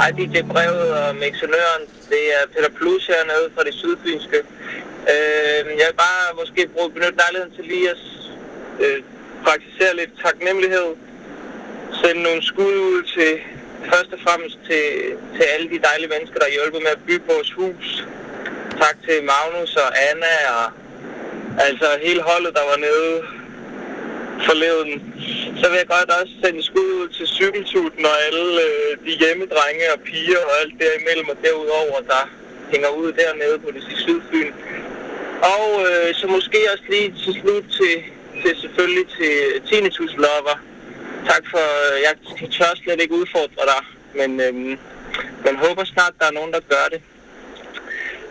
Hej DJ Brevet og Mixonøren. Det er Peter Plus hernede fra det sydfynske. Øh, jeg vil bare måske bruge benytte lejligheden til lige at øh, praktisere lidt taknemmelighed. Sende nogle skud ud til først og fremmest til, til alle de dejlige mennesker, der hjælper med at bygge vores hus. Tak til Magnus og Anna og altså hele holdet, der var nede forleden. Så vil jeg godt også sende skud ud til cykeltuten og alle øh, de hjemmedrenge og piger og alt derimellem og derudover, der hænger ud dernede på det sydfyn. Og øh, så måske også lige til slut til, til selvfølgelig til Tinnitus Lover. Tak for, øh, jeg tør slet ikke udfordre dig, men øh, man håber snart, der er nogen, der gør det.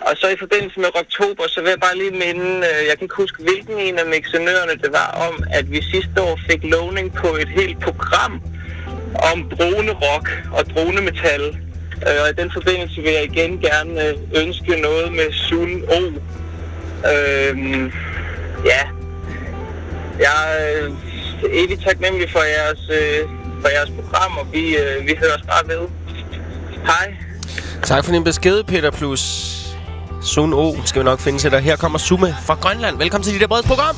Og så i forbindelse med oktober, så vil jeg bare lige minde, øh, jeg kan ikke huske, hvilken en af mixenørerne det var om, at vi sidste år fik lovning på et helt program om dronerock og dronemetal. Øh, og i den forbindelse vil jeg igen gerne øh, ønske noget med Sun O. Øh, ja, jeg er evigt taknemmelig for jeres, øh, for jeres program, og vi, øh, vi hører os bare ved. Hej. Tak for din besked, Peter Plus. Sun O skal vi nok finde til dig. Her kommer Sume fra Grønland. Velkommen til dit der program.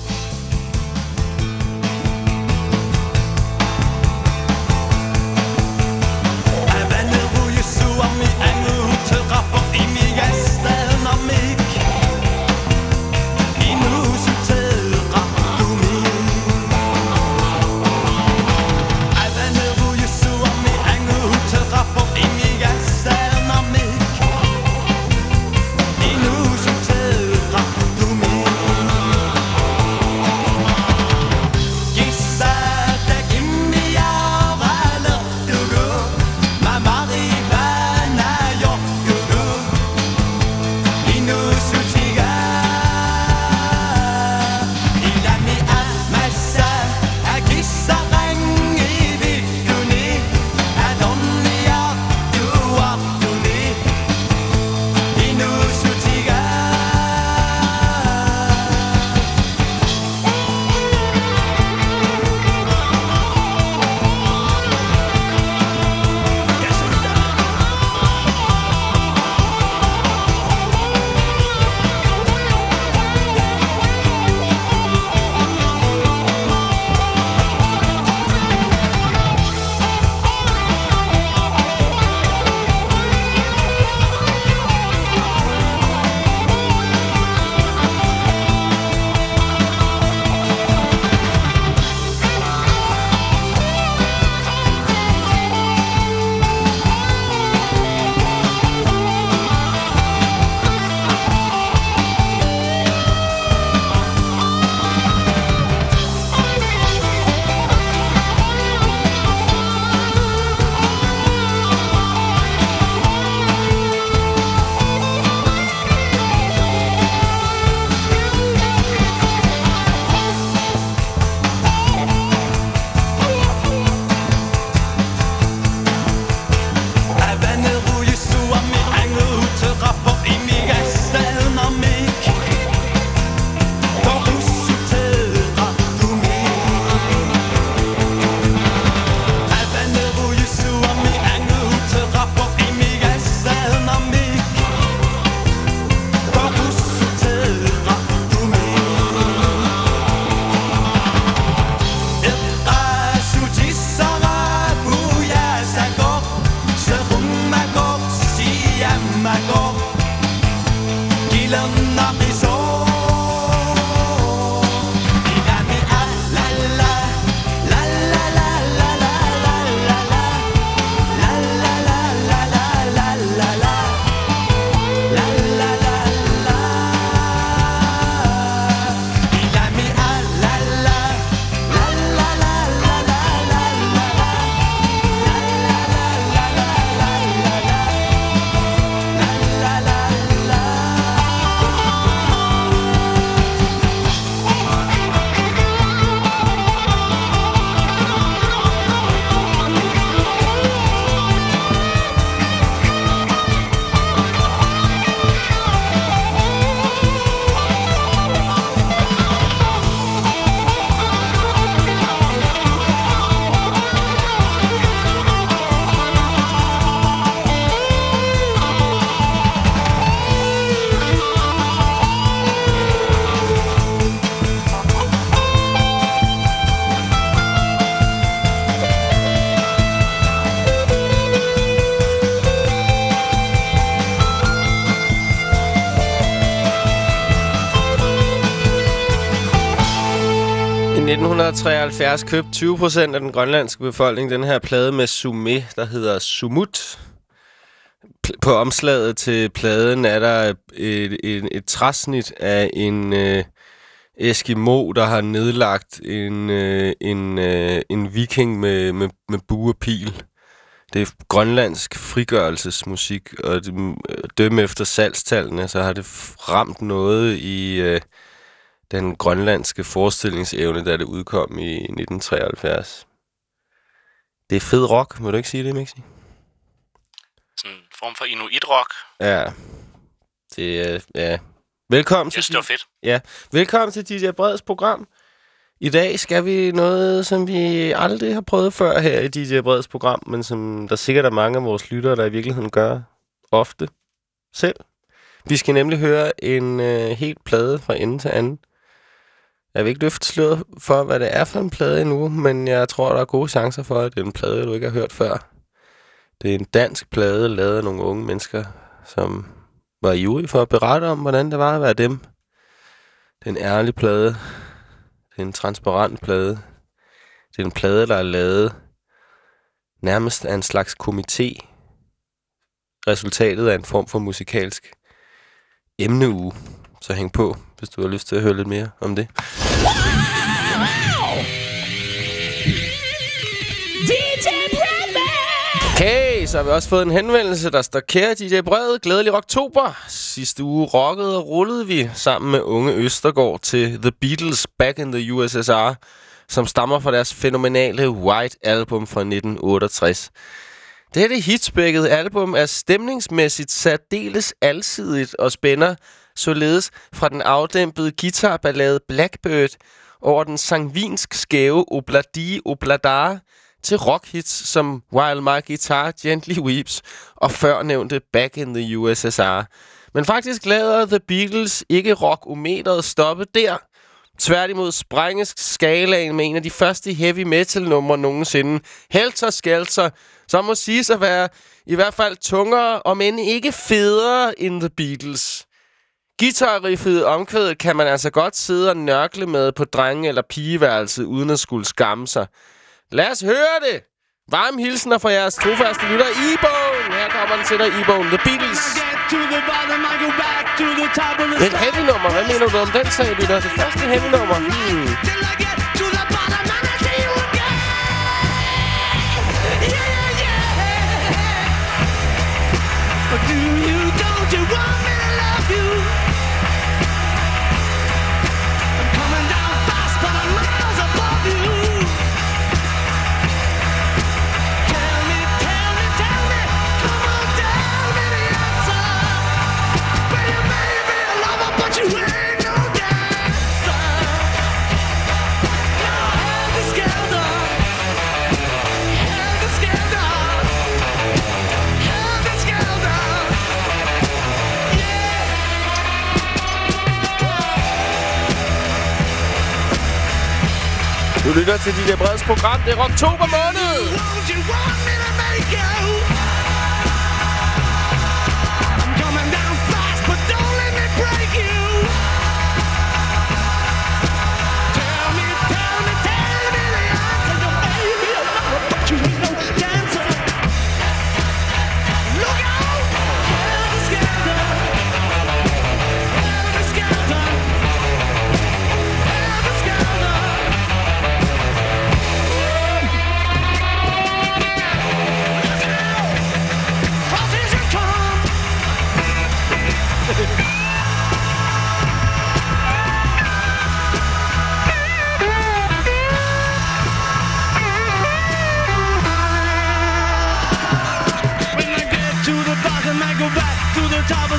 1973 købte 20 procent af den grønlandske befolkning den her plade med Sume, der hedder Sumut. På omslaget til pladen er der et, et, et træsnit af en øh, Eskimo, der har nedlagt en, øh, en, øh, en viking med, med, med bue og pil. Det er grønlandsk frigørelsesmusik, og det, øh, dømme efter salgstallene, så har det ramt noget i... Øh, den grønlandske forestillingsevne, da det udkom i 1973. Det er fed rock, må du ikke sige det, Mixi? Sådan en form for inuit-rock. Ja. Det er, ja. Velkommen synes, til... det var fedt. Ja. Velkommen til DJ Breds program. I dag skal vi noget, som vi aldrig har prøvet før her i DJ Breds program, men som der sikkert er mange af vores lyttere, der i virkeligheden gør ofte selv. Vi skal nemlig høre en øh, helt plade fra ende til anden. Jeg vil ikke løfte sløret for, hvad det er for en plade endnu, men jeg tror, der er gode chancer for, at det er en plade, du ikke har hørt før. Det er en dansk plade, lavet af nogle unge mennesker, som var ivrige for at berette om, hvordan det var at være dem. Det er en ærlig plade. Det er en transparent plade. Det er en plade, der er lavet nærmest af en slags komité. Resultatet er en form for musikalsk emneuge. Så hæng på, hvis du har lyst til at høre lidt mere om det. Okay, så har vi også fået en henvendelse, der står Kære DJ Brede, glædelig oktober. Sidste uge rockede og rullede vi sammen med unge Østergaard til The Beatles Back in the USSR, som stammer fra deres fænomenale White Album fra 1968. Dette hitspækkede album er stemningsmæssigt særdeles alsidigt og spænder således fra den afdæmpede guitarballade Blackbird over den sangvinsk skæve Obladi Oblada til rockhits som While My Guitar Gently Weeps og førnævnte Back in the USSR. Men faktisk lader The Beatles ikke rockometeret stoppe der. Tværtimod sprænges skalaen med en af de første heavy metal numre nogensinde. Helter Skelter, som må siges at være i hvert fald tungere, om end ikke federe end The Beatles. Guitarriffet omkvædet kan man altså godt sidde og nørkle med på drenge- eller pigeværelset, uden at skulle skamme sig. Lad os høre det! Varme hilsner fra jeres trofaste lytter i bogen. Her kommer den til dig i bogen. The Beatles. Et heavy nummer. Hvad mener du om den sag, lytter? Det første heavy nummer. Hmm. Du lytter til dit de Breds program. Det er oktober måned.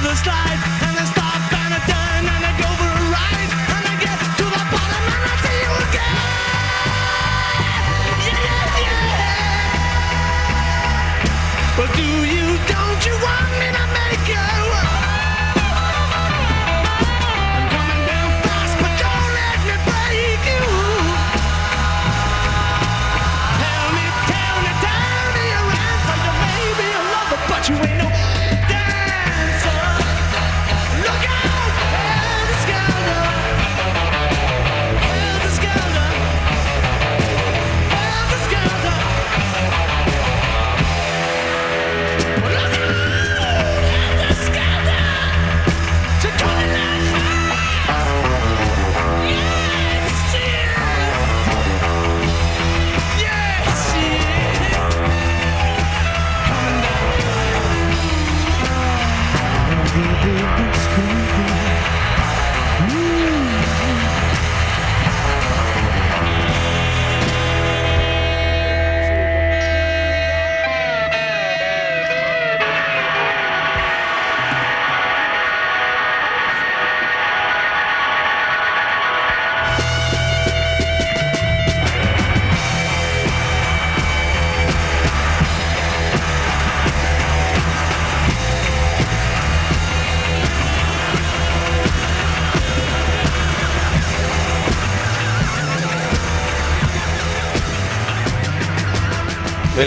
The top of the slide,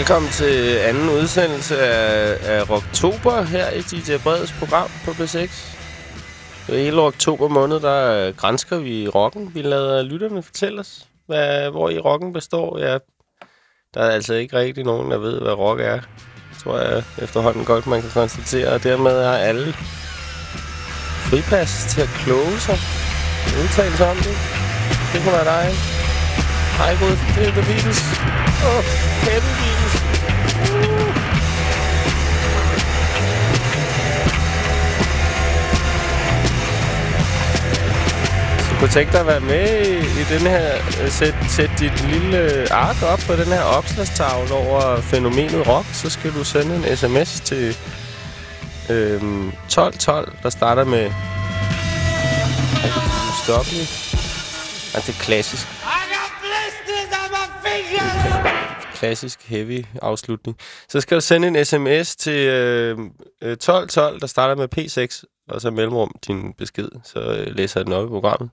Velkommen til anden udsendelse af, af Rocktober her i DJ Breds program på B6. Det er hele oktober måned, der grænsker vi rocken. Vi lader lytterne fortælle os, hvad, hvor i rocken består. Ja, der er altså ikke rigtig nogen, der ved, hvad rock er. Tror jeg efterhånden godt, man kan konstatere. Og dermed har alle fripas til at kloge sig. Udtale sig om det. Det kunne være dig. Hej, god. Det er The Beatles. Åh, oh, Heavy Beatles. Uh. Du kunne tænke dig at være med i, den her... Øh, sæt, sæt dit lille øh, ark op på den her opslagstavle over fænomenet rock, så skal du sende en sms til øhm, 1212, der starter med... Stop lige. Altså, det er klassisk klassisk heavy afslutning. Så skal du sende en sms til øh, øh, 1212, der starter med P6, og så mellemrum din besked, så øh, læser jeg den op i programmet.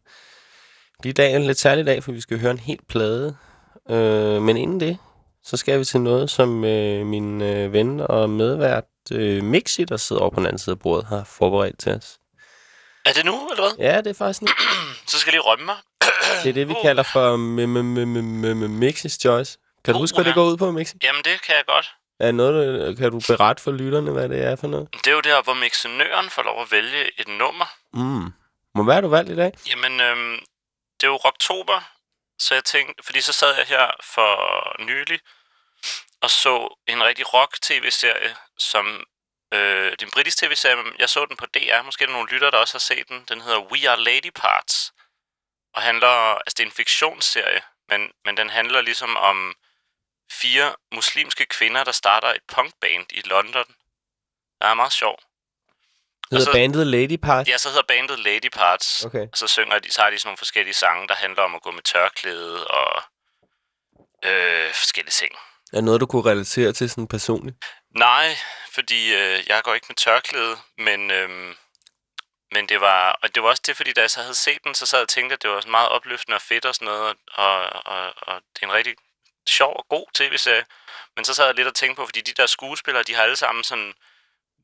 Det er dag en lidt særlig dag, for vi skal høre en helt plade. Øh, men inden det, så skal vi til noget, som øh, min øh, ven og medvært øh, Mixi, der sidder over på den anden side af bordet, har forberedt til os. Er det nu, eller hvad? Ja, det er faktisk nu. Så skal jeg lige rømme mig. Det er det, vi kalder for m- m- m- m- m- Mixis Choice. Kan du Uh, huske, hvad det går ud på, Mixi? Jamen, det kan jeg godt. Er noget, kan du berette for lytterne, hvad det er for noget? Det er jo der, hvor mixenøren får lov at vælge et nummer. Mm. Må være, du valgt i dag? Jamen, øhm, det er jo Rocktober, så jeg tænkte, fordi så sad jeg her for nylig og så en rigtig rock-tv-serie, som øh, det er en britisk tv-serie, jeg så den på DR, måske er der nogle lytter, der også har set den. Den hedder We Are Lady Parts, og handler, altså det er en fiktionsserie, men, men den handler ligesom om fire muslimske kvinder, der starter et punkband i London. Det er meget sjov. Hedder så- bandet Lady Part? Ja, så hedder bandet Lady Parts. Okay. Og så synger de, så har de sådan nogle forskellige sange, der handler om at gå med tørklæde og øh, forskellige ting. Er noget, du kunne relatere til sådan personligt? Nej, fordi øh, jeg går ikke med tørklæde, men, øh, men det var, og det var også det, fordi da jeg så havde set den, så sad jeg og tænkte, at det var meget opløftende og fedt og sådan noget, og, og, og det er en rigtig sjov og god tv-serie. Men så sad jeg lidt og tænkte på, fordi de der skuespillere, de har alle sammen sådan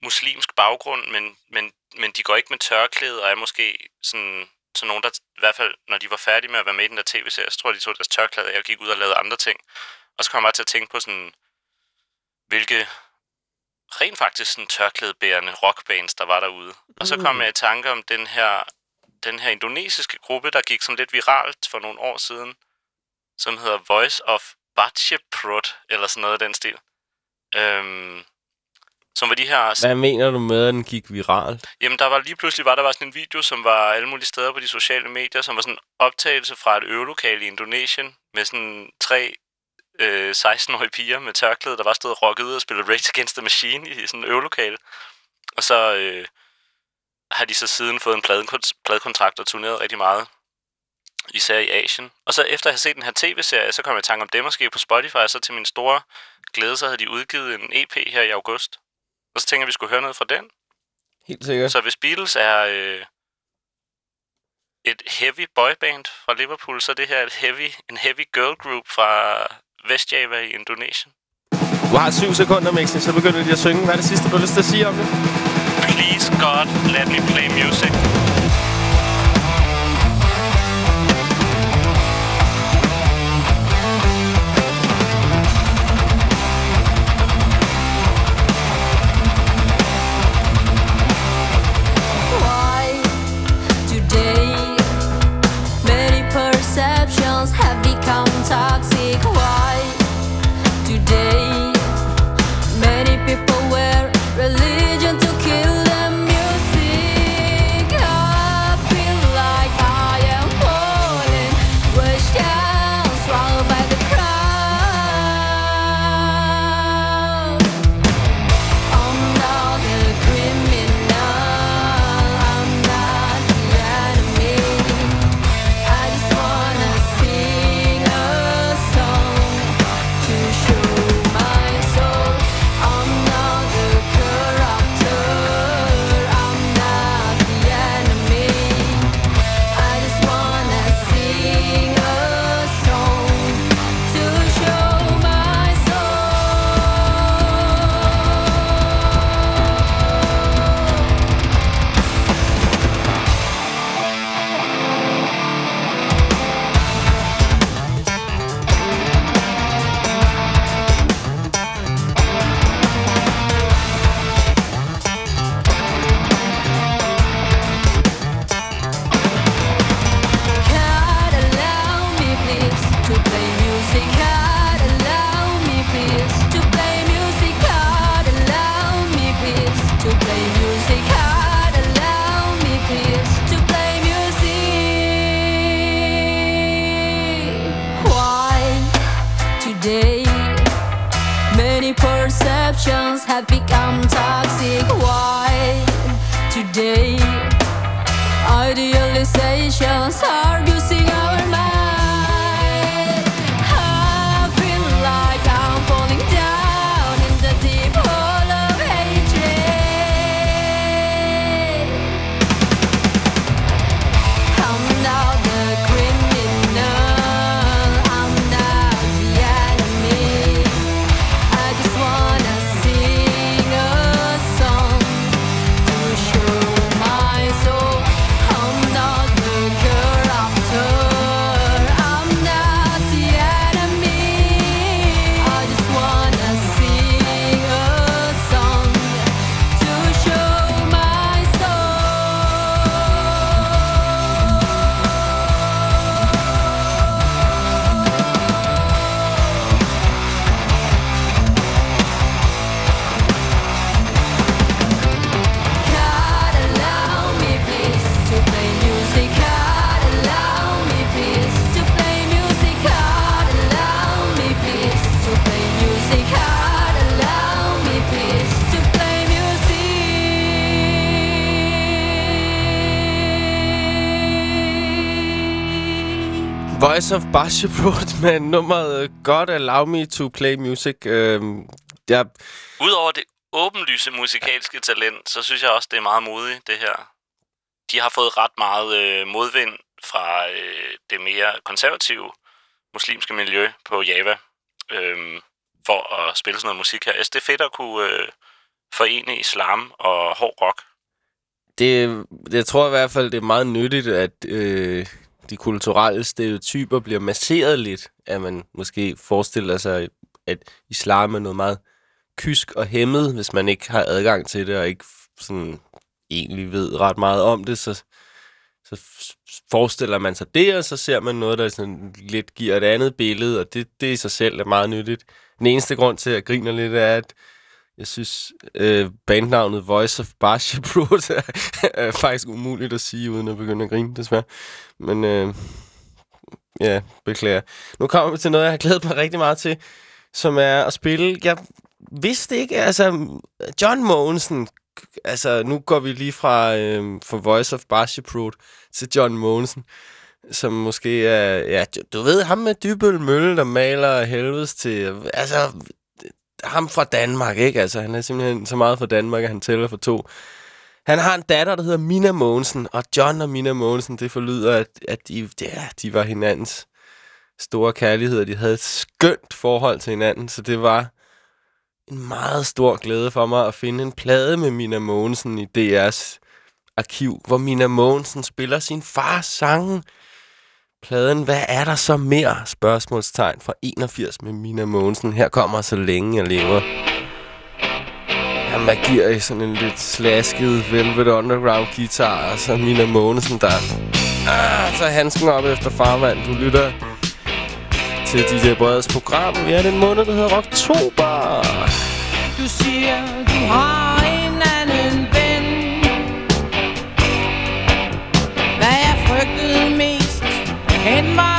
muslimsk baggrund, men, men, men de går ikke med tørklæde, og er måske sådan, sådan nogen, der i hvert fald, når de var færdige med at være med i den der tv-serie, så tror jeg, de tog deres tørklæde, og jeg gik ud og lavede andre ting. Og så kom jeg bare til at tænke på sådan, hvilke rent faktisk sådan tørklædebærende rockbands, der var derude. Og så kom jeg i tanke om den her, den her indonesiske gruppe, der gik sådan lidt viralt for nogle år siden, som hedder Voice of Batcheprut, eller sådan noget af den stil. Øhm, som var de her... Hvad mener du med, at den gik viralt? Jamen, der var lige pludselig var der var sådan en video, som var alle mulige steder på de sociale medier, som var sådan en optagelse fra et øvelokale i Indonesien, med sådan tre øh, 16-årige piger med tørklæde, der var stået og rocket ud og spillet Rage Against the Machine i sådan en øvelokale. Og så øh, har de så siden fået en pladekont- pladekontrakt og turneret rigtig meget, især i Asien. Og så efter at have set den her tv-serie, så kom jeg i tanke om det måske på Spotify, og så til min store glæde, så havde de udgivet en EP her i august. Og så tænker jeg, at vi skulle høre noget fra den. Helt sikkert. Så hvis Beatles er øh, et heavy boyband fra Liverpool, så er det her et heavy, en heavy girl group fra Vestjava i Indonesien. Du har syv sekunder, Mixi, så begynder de at synge. Hvad er det sidste, du har lyst til at sige om det? Please God, let me play music. Have become toxic? Why today idealizations are Voice of Bashibrot med nummeret God Allow Me To Play Music. Øhm, jeg, Udover det åbenlyse musikalske talent, så synes jeg også, det er meget modigt, det her. De har fået ret meget øh, modvind fra øh, det mere konservative muslimske miljø på Java øh, for at spille sådan noget musik her. Synes, det er fedt at kunne øh, forene islam og hård rock. det, jeg tror i hvert fald, det er meget nyttigt, at øh, de kulturelle stereotyper bliver masseret lidt. At man måske forestiller sig, at islam er noget meget kysk og hæmmet, hvis man ikke har adgang til det, og ikke sådan egentlig ved ret meget om det, så, så forestiller man sig det, og så ser man noget, der sådan lidt giver et andet billede, og det, det i sig selv er meget nyttigt. Den eneste grund til, at jeg griner lidt, er, at jeg synes, øh, bandnavnet Voice of Barsha er, er faktisk umuligt at sige, uden at begynde at grine, desværre. Men øh, ja, beklager. Nu kommer vi til noget, jeg har glædet mig rigtig meget til, som er at spille. Jeg vidste ikke, altså John Mogensen, altså nu går vi lige fra, øh, fra Voice of Barsha til John Mogensen, som måske er, ja, du ved, ham med Dybøl Mølle, der maler helvedes til, altså ham fra Danmark, ikke? Altså, han er simpelthen så meget fra Danmark, at han tæller for to. Han har en datter, der hedder Mina Mogensen, og John og Mina Mogensen, det forlyder, at, at de, ja, de var hinandens store kærlighed, og de havde et skønt forhold til hinanden, så det var en meget stor glæde for mig at finde en plade med Mina Mogensen i DR's arkiv, hvor Mina Mogensen spiller sin fars sange. Pladen, hvad er der så mere? Spørgsmålstegn fra 81 med Mina Mogensen. Her kommer så længe jeg lever. Jamen, hvad giver i sådan en lidt slasket Velvet Underground guitar, og så Mina Mogensen, der ah, tager handsken op efter farvand. Du lytter til DJ Breds program. Vi er den måned, der hedder Oktober. Du siger, du har Hent mig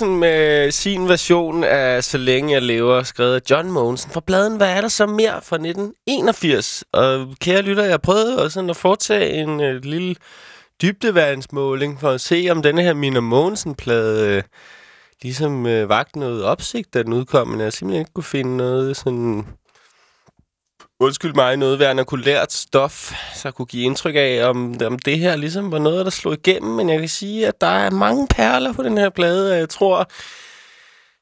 Mogensen med sin version af Så længe jeg lever, skrevet af John Mogensen fra bladen Hvad er der så mere fra 1981? Og kære lytter, jeg prøvede også at foretage en øh, lille dybdevandsmåling for at se, om denne her Mina Mogensen-plade øh, ligesom øh, vagt noget opsigt, da den udkom, men jeg simpelthen ikke kunne finde noget sådan... Undskyld mig, noget vernakulært stof, så kunne give indtryk af, om, om det her ligesom var noget, der slog igennem. Men jeg kan sige, at der er mange perler på den her plade, og jeg tror,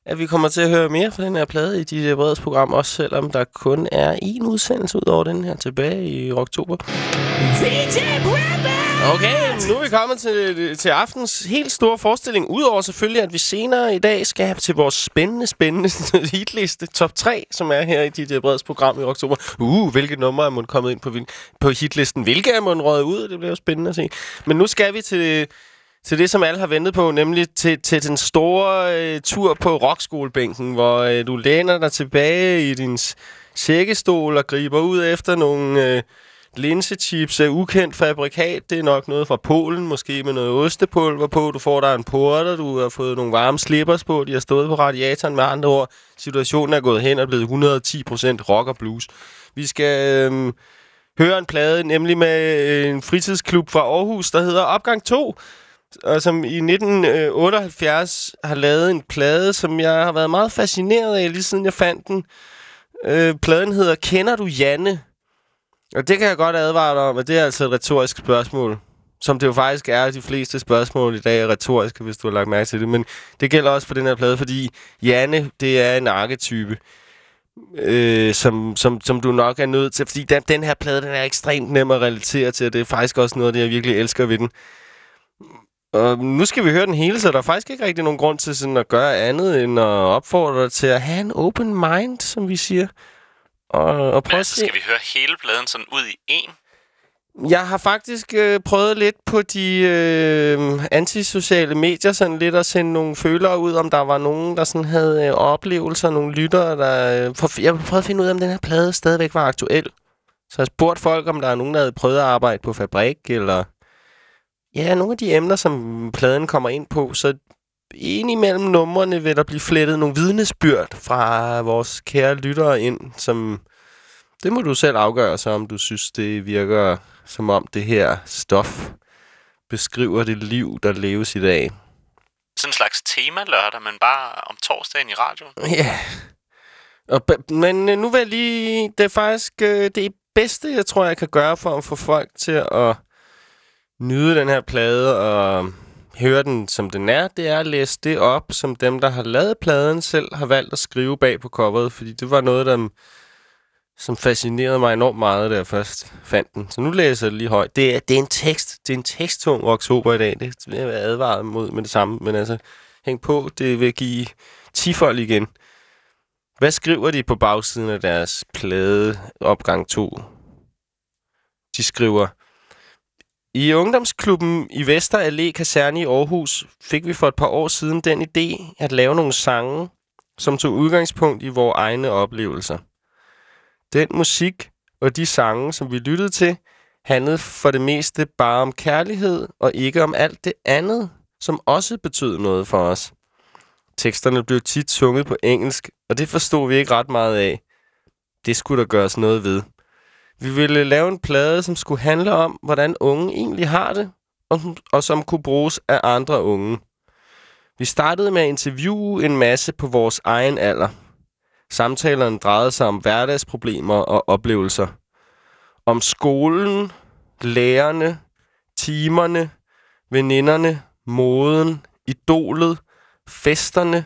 at vi kommer til at høre mere fra den her plade i de Breds program, også selvom der kun er én udsendelse ud over den her tilbage i oktober. Okay, nu er vi kommet til, til aftens helt store forestilling. Udover selvfølgelig, at vi senere i dag skal til vores spændende, spændende hitliste top 3, som er her i DJ Breds program i oktober. Uh, hvilke numre er man kommet ind på, på hitlisten? Hvilke er man røget ud? Det bliver jo spændende at se. Men nu skal vi til, til det, som alle har ventet på, nemlig til, til den store øh, tur på rockskolebænken, hvor øh, du læner dig tilbage i din sækkestol og griber ud efter nogle... Øh, linsechips af ukendt fabrikat. Det er nok noget fra Polen, måske med noget ostepulver på. Du får der en porter, du har fået nogle varme slippers på. De har stået på radiatoren med andre ord. Situationen er gået hen og blevet 110% rock og blues. Vi skal Øh, høre en plade, nemlig med øh, en fritidsklub fra Aarhus, der hedder Opgang 2 og som i 1978 øh, har lavet en plade, som jeg har været meget fascineret af, lige siden jeg fandt den. Øh, pladen hedder Kender du Janne? Og det kan jeg godt advare dig om, at det er altså et retorisk spørgsmål. Som det jo faktisk er, de fleste spørgsmål i dag er retoriske, hvis du har lagt mærke til det. Men det gælder også på den her plade, fordi Janne, det er en arketype, øh, som, som, som du nok er nødt til. Fordi den, den her plade, den er ekstremt nem at relatere til, og det er faktisk også noget af det, jeg virkelig elsker ved den. Og nu skal vi høre den hele, så der er faktisk ikke rigtig nogen grund til sådan at gøre andet, end at opfordre dig til at have en open mind, som vi siger. Og, og prøve Men skal vi høre hele pladen sådan ud i en? Jeg har faktisk øh, prøvet lidt på de øh, antisociale medier, sådan lidt at sende nogle følere ud, om der var nogen, der sådan havde øh, oplevelser, nogle lyttere, der... Øh, for, jeg prøvede at finde ud af, om den her plade stadigvæk var aktuel. Så jeg spurgte folk, om der er nogen, der havde prøvet at arbejde på fabrik, eller... Ja, nogle af de emner, som pladen kommer ind på, så ind imellem numrene vil der blive flettet nogle vidnesbyrd fra vores kære lyttere ind, som... Det må du selv afgøre så, om du synes, det virker som om det her stof beskriver det liv, der leves i dag. Sådan en slags tema lørdag, men bare om torsdagen i radioen. Ja. Og, men øh, nu vil jeg lige... Det er faktisk øh, det bedste, jeg tror, jeg kan gøre for at få folk til at nyde den her plade og høre den, som den er. Det er at læse det op, som dem, der har lavet pladen, selv har valgt at skrive bag på coveret. Fordi det var noget, der som fascinerede mig enormt meget, da jeg først fandt den. Så nu læser jeg det lige højt. Det er, det er en tekst. Det er en teksttung oktober i dag. Det vil jeg være advaret mod med det samme. Men altså, hæng på. Det vil give tifold igen. Hvad skriver de på bagsiden af deres plade opgang 2? De skriver, i ungdomsklubben i Vester Allé Kaserne i Aarhus fik vi for et par år siden den idé at lave nogle sange, som tog udgangspunkt i vores egne oplevelser. Den musik og de sange, som vi lyttede til, handlede for det meste bare om kærlighed og ikke om alt det andet, som også betød noget for os. Teksterne blev tit sunget på engelsk, og det forstod vi ikke ret meget af. Det skulle der gøres noget ved. Vi ville lave en plade, som skulle handle om, hvordan unge egentlig har det, og, og som kunne bruges af andre unge. Vi startede med at interviewe en masse på vores egen alder. Samtalerne drejede sig om hverdagsproblemer og oplevelser. Om skolen, lærerne, timerne, veninderne, moden, idolet, festerne,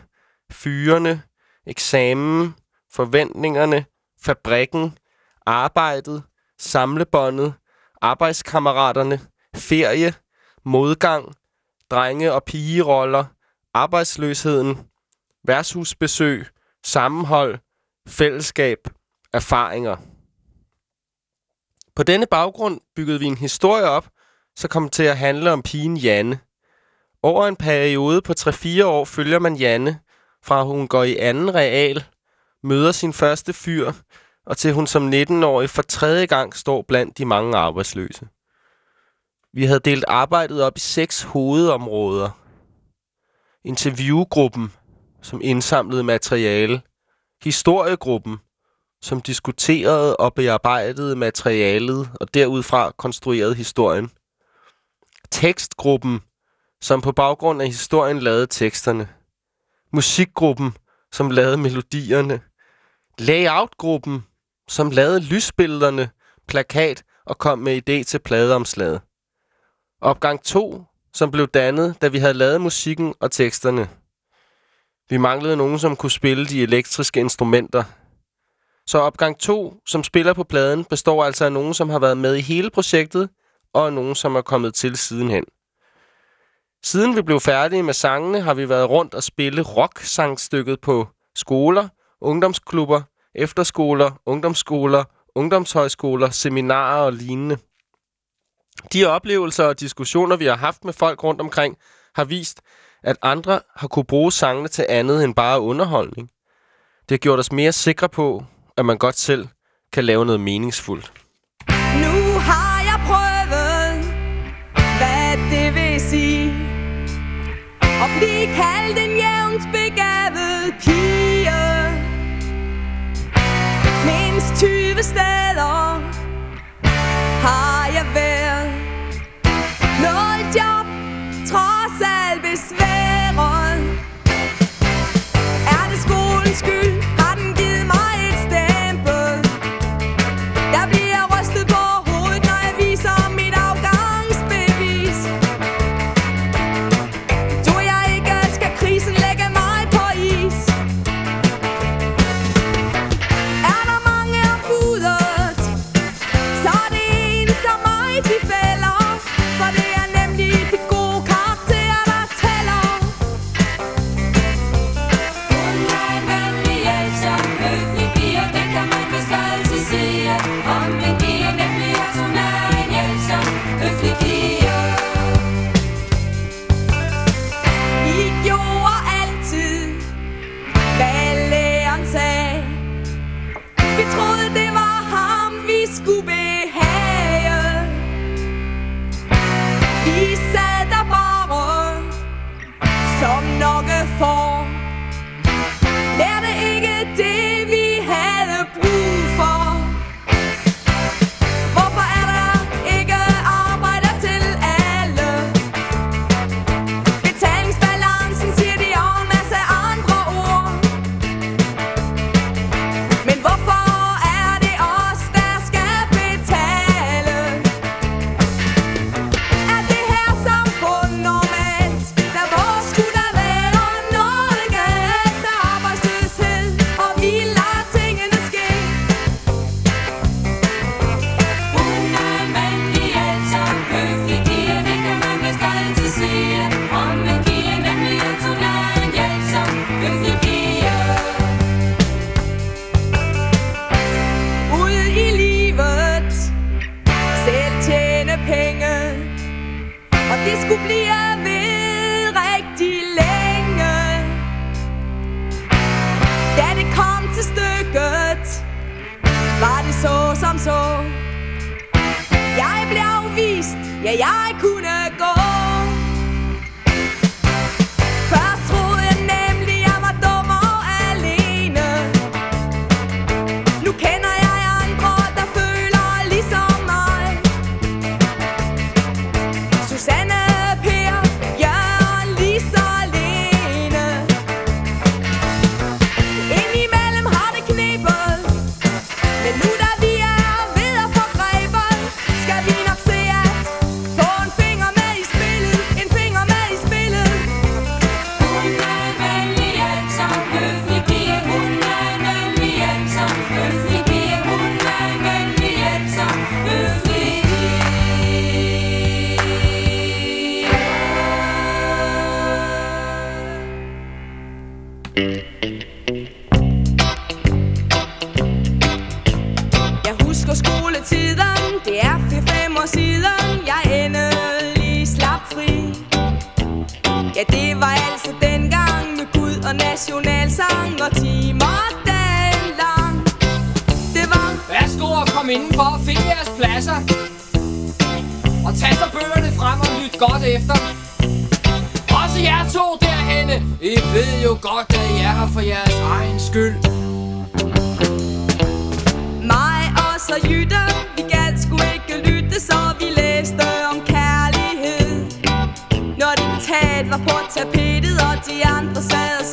fyrene, eksamen, forventningerne, fabrikken, arbejdet, samlebåndet, arbejdskammeraterne, ferie, modgang, drenge- og pigeroller, arbejdsløsheden, værtshusbesøg, sammenhold, fællesskab, erfaringer. På denne baggrund byggede vi en historie op, så kom til at handle om pigen Janne. Over en periode på 3-4 år følger man Janne, fra hun går i anden real, møder sin første fyr, og til hun som 19-årig for tredje gang står blandt de mange arbejdsløse. Vi havde delt arbejdet op i seks hovedområder. interviewgruppen, som indsamlede materiale, historiegruppen, som diskuterede og bearbejdede materialet og derudfra konstruerede historien, tekstgruppen, som på baggrund af historien lavede teksterne, musikgruppen, som lavede melodierne, layoutgruppen, som lavede lysbillederne, plakat og kom med idé til pladeomslaget. Opgang 2, som blev dannet, da vi havde lavet musikken og teksterne. Vi manglede nogen, som kunne spille de elektriske instrumenter. Så opgang 2, som spiller på pladen, består altså af nogen, som har været med i hele projektet, og nogen, som er kommet til sidenhen. Siden vi blev færdige med sangene, har vi været rundt og spille rock-sangstykket på skoler, ungdomsklubber, efterskoler, ungdomsskoler, ungdomshøjskoler, seminarer og lignende. De oplevelser og diskussioner, vi har haft med folk rundt omkring, har vist, at andre har kunne bruge sangene til andet end bare underholdning. Det har gjort os mere sikre på, at man godt selv kan lave noget meningsfuldt. Nu har jeg prøvet, hvad det vil sige At blive kaldt en jævnt begavet pige understand. AI. Og timer dagen lang. Det var Værsgo at komme indenfor og finde jeres pladser. Og tag så bøgerne frem og lyt godt efter. Også jer to derhenne. I ved jo godt, at I er her for jeres egen skyld. Mig og så Jytte, vi gad sgu ikke lytte, så vi læste om kærlighed. Når diktat var på tapetet, og de andre sad og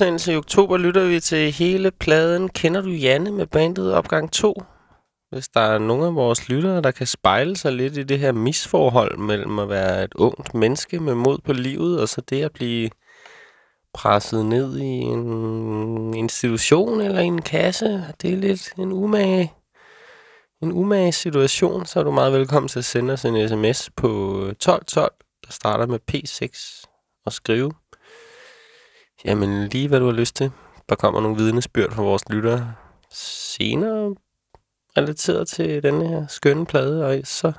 udsendelse i oktober lytter vi til hele pladen Kender du Janne med bandet Opgang 2. Hvis der er nogen af vores lyttere, der kan spejle sig lidt i det her misforhold mellem at være et ungt menneske med mod på livet, og så det at blive presset ned i en institution eller i en kasse. Det er lidt en umage, en umage situation, så er du meget velkommen til at sende os en sms på 1212, der starter med P6 og skrive. Jamen, lige hvad du har lyst til. Der kommer nogle vidnesbyrd fra vores lyttere senere relateret til denne her skønne plade, og så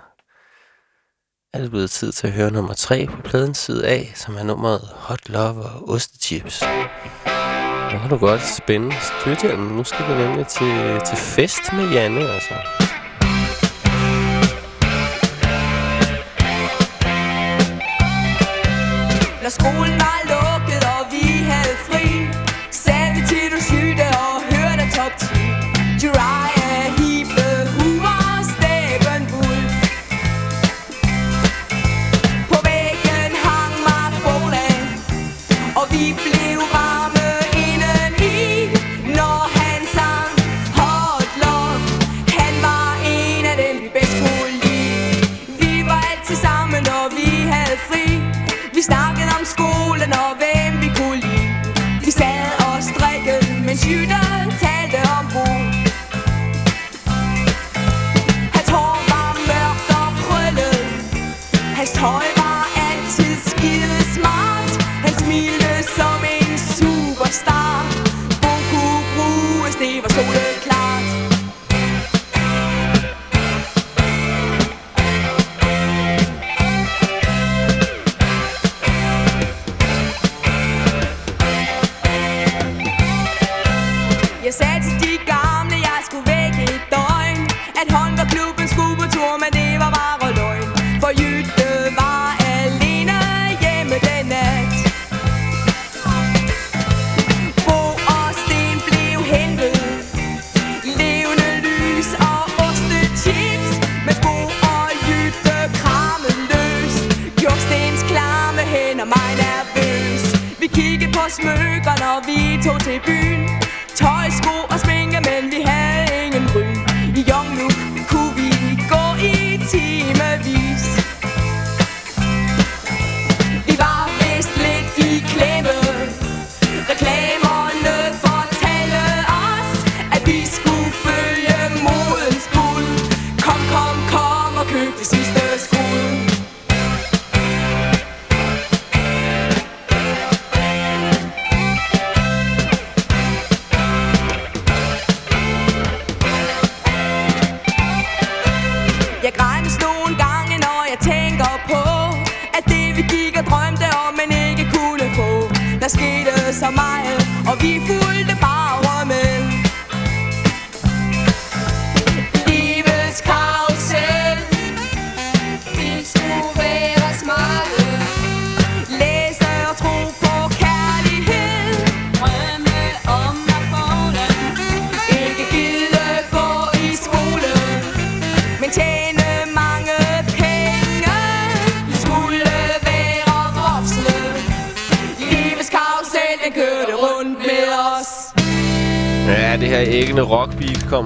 er det blevet tid til at høre nummer 3 på pladens side af, som er nummeret Hot Love og Ostechips. Nu har du godt spændende stødhjelmen. Nu skal vi nemlig til, til fest med Janne, altså. Når skolen var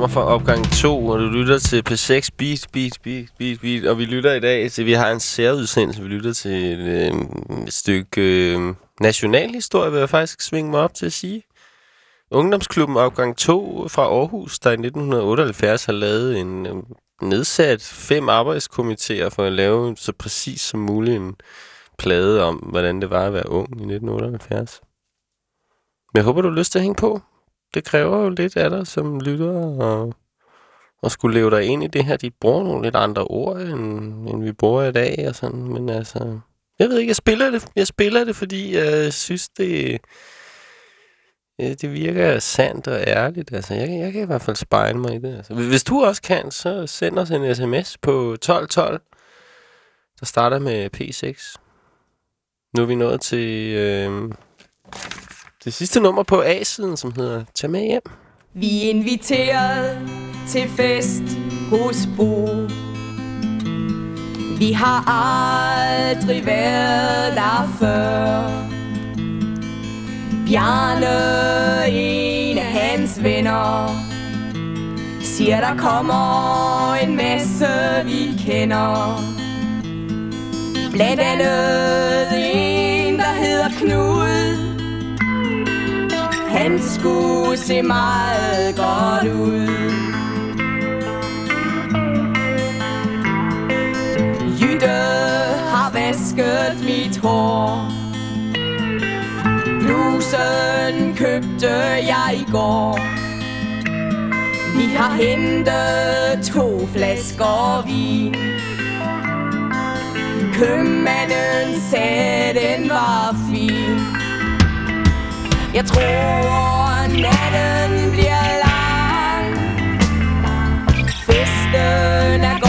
rockbeat kommer fra opgang 2, og du lytter til P6 Beat, Beat, Beat, Beat, Beat. Og vi lytter i dag til, vi har en særudsendelse, vi lytter til et, øh, et stykke øh, nationalhistorie, vil jeg faktisk svinge mig op til at sige. Ungdomsklubben opgang 2 fra Aarhus, der i 1978 har lavet en øh, nedsat fem arbejdskomiteer for at lave så præcis som muligt en plade om, hvordan det var at være ung i 1978. Men jeg håber, du har lyst til at hænge på det kræver jo lidt af dig som lytter og, og skulle leve dig ind i det her. De bruger nogle lidt andre ord, end, end vi bruger i dag og sådan, men altså... Jeg ved ikke, jeg spiller det. Jeg spiller det, fordi jeg synes, det, ja, det virker sandt og ærligt. Altså, jeg, jeg kan i hvert fald spejle mig i det. Altså, hvis du også kan, så send os en sms på 1212, der starter med P6. Nu er vi nået til... Øh, det sidste nummer på A-siden, som hedder Tag med hjem. Vi er inviteret til fest hos Bo. Vi har aldrig været der før. Bjarne, en af hans venner Siger der kommer en masse vi kender. Blandt andet en der hedder Knud han skulle se meget godt ud. Jytte har vasket mit hår. Blusen købte jeg i går. Vi har hentet to flasker vin. Købmanden sagde, den var fin jeg tror, natten bliver lang. Festen er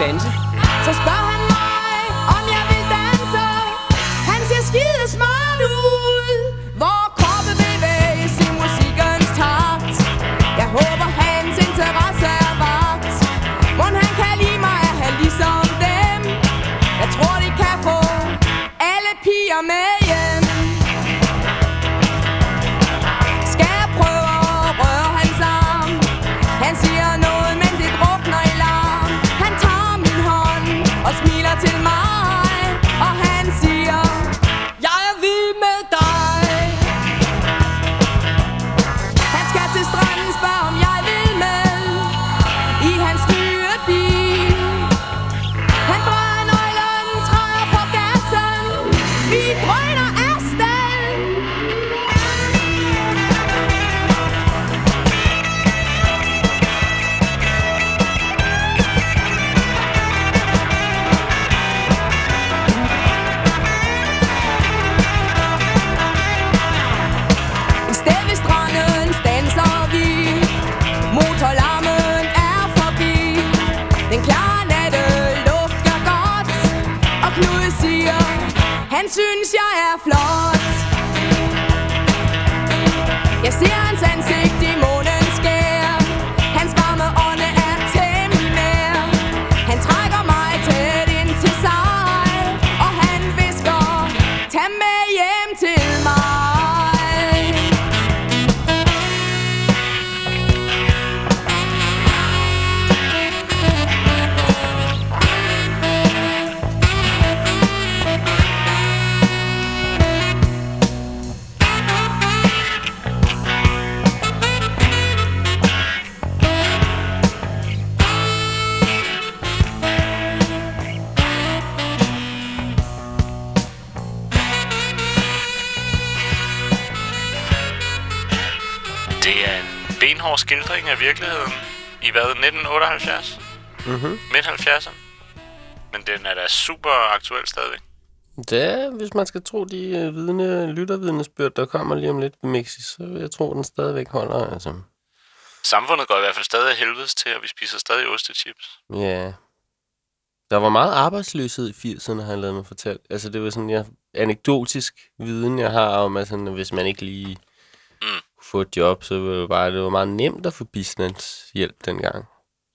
danse. så spørger han mig, om jeg vil danse. Han ser skide smart ud. Hvor kroppe bevæges i musikkens takt. Jeg håber hans interesse er vagt. Mon han kan lide mig, er have ligesom dem? Jeg tror de kan få alle piger med. Virkeligheden i hvad, 1978? Mhm. Midt 70'erne? Men den er da super aktuel stadigvæk. Det er, hvis man skal tro de øh, vidne, lyttervidnesbyrd, der kommer lige om lidt ved Mexi, så vil jeg tro, den stadigvæk holder. Altså. Samfundet går i hvert fald stadig helvedes til, og vi spiser stadig ostechips. Ja. Der var meget arbejdsløshed i 80'erne, har jeg lavet mig fortalt. Altså, det var sådan, jeg, anekdotisk viden, jeg har om, at sådan, hvis man ikke lige få et job, så var det, bare, det var meget nemt at få bistandshjælp dengang.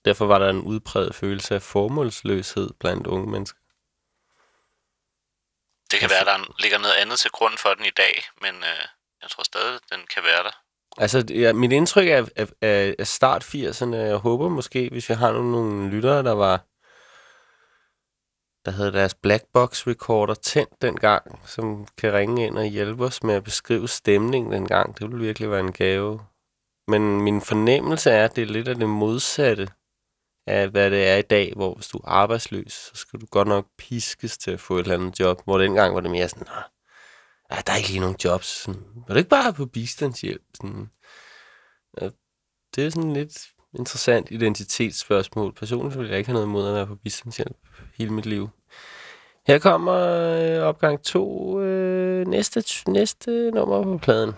Derfor var der en udpræget følelse af formålsløshed blandt unge mennesker. Det kan være, der ligger noget andet til grund for den i dag, men øh, jeg tror stadig, den kan være der. Altså, ja, mit indtryk af, af, af start 80'erne, jeg håber måske, hvis vi har nogle, nogle lyttere, der var der havde deres black box recorder tændt dengang, som kan ringe ind og hjælpe os med at beskrive stemningen dengang. Det ville virkelig være en gave. Men min fornemmelse er, at det er lidt af det modsatte af, hvad det er i dag, hvor hvis du er arbejdsløs, så skal du godt nok piskes til at få et eller andet job. Hvor dengang var det mere sådan, "Nå, ja, der er ikke lige nogen jobs. Sådan, var det ikke bare på bistandshjælp? Sådan, ja, det er sådan lidt interessant identitetsspørgsmål. Personligt vil jeg ikke have noget imod at være på bistandshjælp hele mit liv. Her kommer øh, opgang 2, øh, næste, næste nummer på pladen.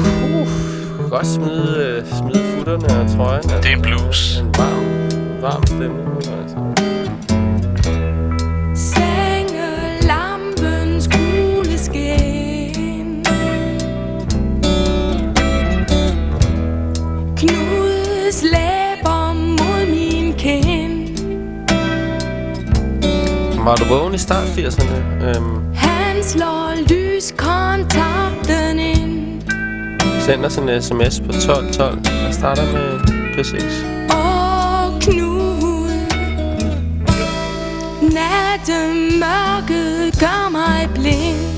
Uh, godt smide, øh, smide futterne og trøjen. Det er en blues. En varm, varm stemning. Var du vågen i start 80'erne? Øhm, Han slår lyskontakten ind send os en sms på 1212. Jeg starter med P6. Og Knud Nattemørket gør mig blind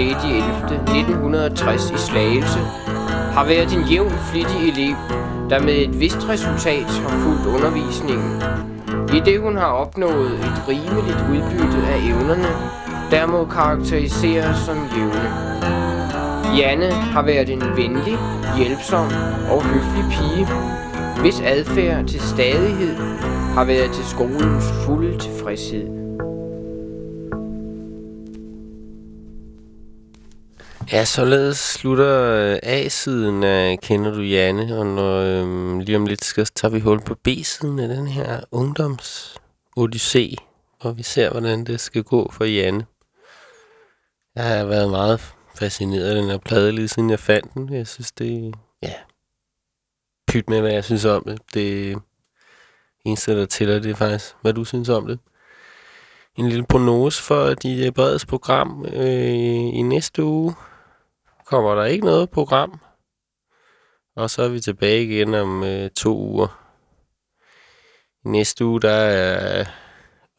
1960 i Slagelse, har været en jævn flittig elev, der med et vist resultat har fulgt undervisningen. I det hun har opnået et rimeligt udbytte af evnerne, der må karakteriseres som jævne. Janne har været en venlig, hjælpsom og høflig pige, hvis adfærd til stadighed har været til skolens fulde tilfredshed. Ja, således slutter øh, A-siden af Kender du Janne, og når, øhm, lige om lidt skal, tager vi hul på B-siden af den her ungdoms odyssé, og vi ser, hvordan det skal gå for Janne. Jeg har været meget fascineret af den her plade, lige siden jeg fandt den. Jeg synes, det ja, pyt med, hvad jeg synes om det. Det eneste, der tæller, det er faktisk, hvad du synes om det. En lille prognose for de øh, bredes program øh, i næste uge kommer der ikke noget program. Og så er vi tilbage igen om øh, to uger. I næste uge, der er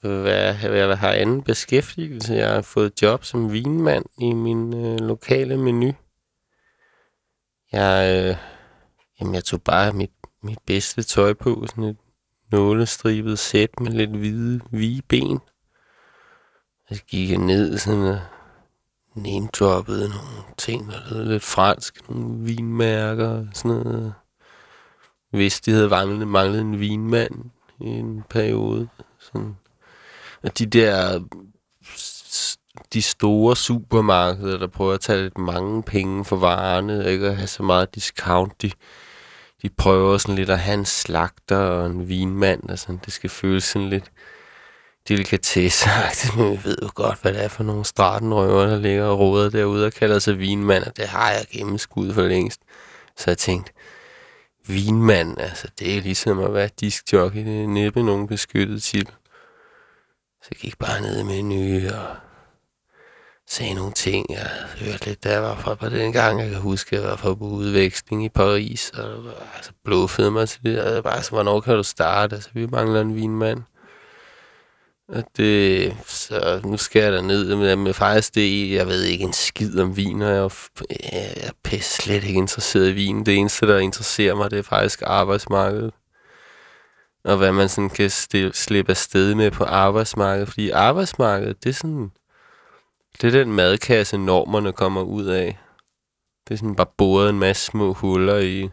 øh, hvad, hvad jeg har anden beskæftigelse. Jeg har fået job som vinmand i min øh, lokale menu. Jeg, øh, jamen, jeg tog bare mit, mit bedste tøj på. Sådan et nålestribet sæt med lidt hvide, hvide ben. Og så gik jeg ned sådan og name-droppede nogle ting, der lød lidt fransk, nogle vinmærker og sådan noget. Hvis de havde manglet, manglet en vinmand i en periode. Sådan. Og de der de store supermarkeder, der prøver at tage lidt mange penge for varerne, ikke at have så meget discount, de, de prøver sådan lidt at have en slagter og en vinmand, og sådan. Det skal føles sådan lidt delikatesseagtigt, men vi ved jo godt, hvad det er for nogle stratenrøver, der ligger og råder derude og kalder sig vinmand, og det har jeg gennemskud for længst. Så jeg tænkte, vinmand, altså det er ligesom at være diskjockey, det er næppe nogen beskyttet titel. Så jeg gik bare ned i menu og sagde nogle ting. Jeg hørte lidt, der var fra på den gang. Jeg kan huske, at jeg var fra på udveksling i Paris, og altså, bluffede mig til det. Og jeg bare så, hvornår kan du starte? Altså, vi mangler en vinmand. Og det, så nu skal jeg ned med, med faktisk det, jeg ved ikke en skid om vin, og jeg er, jeg er pisse slet ikke interesseret i vin. Det eneste, der interesserer mig, det er faktisk arbejdsmarkedet. Og hvad man sådan kan slippe slippe afsted med på arbejdsmarkedet. Fordi arbejdsmarkedet, det er sådan, det er den madkasse, normerne kommer ud af. Det er sådan bare boret en masse små huller i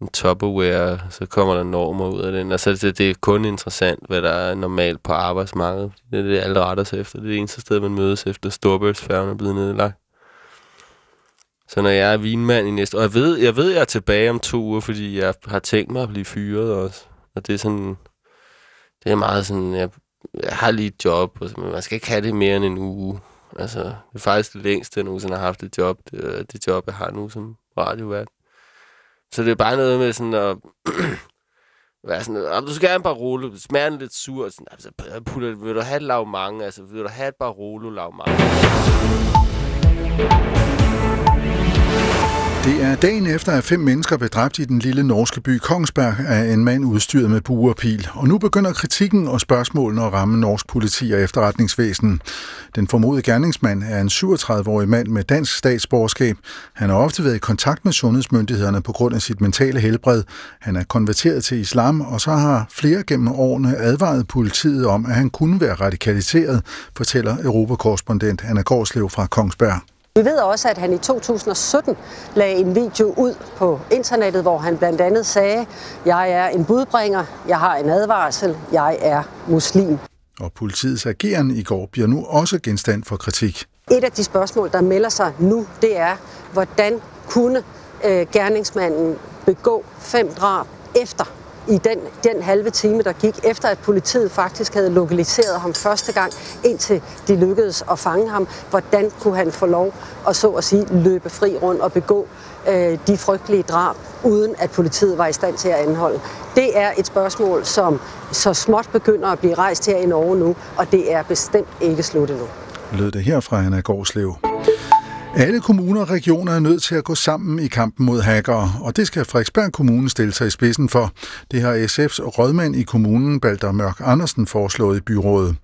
en Tupperware, så kommer der normer ud af den. Altså, det, det er kun interessant, hvad der er normalt på arbejdsmarkedet. Det er det, alle retter sig efter. Det er det eneste sted, man mødes efter Storbørnsfærgen er blevet nedlagt. Så når jeg er vinmand i næste... Og jeg ved, jeg ved, jeg er tilbage om to uger, fordi jeg har tænkt mig at blive fyret også. Og det er sådan... Det er meget sådan... Jeg, jeg har lige et job, og så- men man skal ikke have det mere end en uge. Altså, det er faktisk det længste, jeg nogensinde har haft et job. Det, det job, jeg har nu som radiovært. Så det er bare noget med sådan at være sådan, at, du skal have en Barolo, smager den lidt sur, sådan, altså, putter, vil du have et lavmang, altså, vil du have et Barolo lavmang? Det er dagen efter, at fem mennesker blev dræbt i den lille norske by Kongsberg af en mand udstyret med bue og pil. Og nu begynder kritikken og spørgsmålene at ramme norsk politi og efterretningsvæsen. Den formodede gerningsmand er en 37-årig mand med dansk statsborgerskab. Han har ofte været i kontakt med sundhedsmyndighederne på grund af sit mentale helbred. Han er konverteret til islam, og så har flere gennem årene advaret politiet om, at han kunne være radikaliseret, fortæller europakorrespondent Anna Gårdslev fra Kongsberg. Vi ved også, at han i 2017 lagde en video ud på internettet, hvor han blandt andet sagde, jeg er en budbringer, jeg har en advarsel, jeg er muslim. Og politiets ageren i går bliver nu også genstand for kritik. Et af de spørgsmål, der melder sig nu, det er, hvordan kunne øh, gerningsmanden begå fem drab efter i den, den halve time, der gik, efter at politiet faktisk havde lokaliseret ham første gang, indtil de lykkedes at fange ham. Hvordan kunne han få lov at så at sige løbe fri rundt og begå øh, de frygtelige drab, uden at politiet var i stand til at anholde? Det er et spørgsmål, som så småt begynder at blive rejst her i Norge nu, og det er bestemt ikke slut endnu. lød det her fra Anna Gårdslev. Alle kommuner og regioner er nødt til at gå sammen i kampen mod hackere, og det skal Frederiksberg Kommune stille sig i spidsen for. Det har SF's rådmand i kommunen, Balder Mørk Andersen, foreslået i byrådet.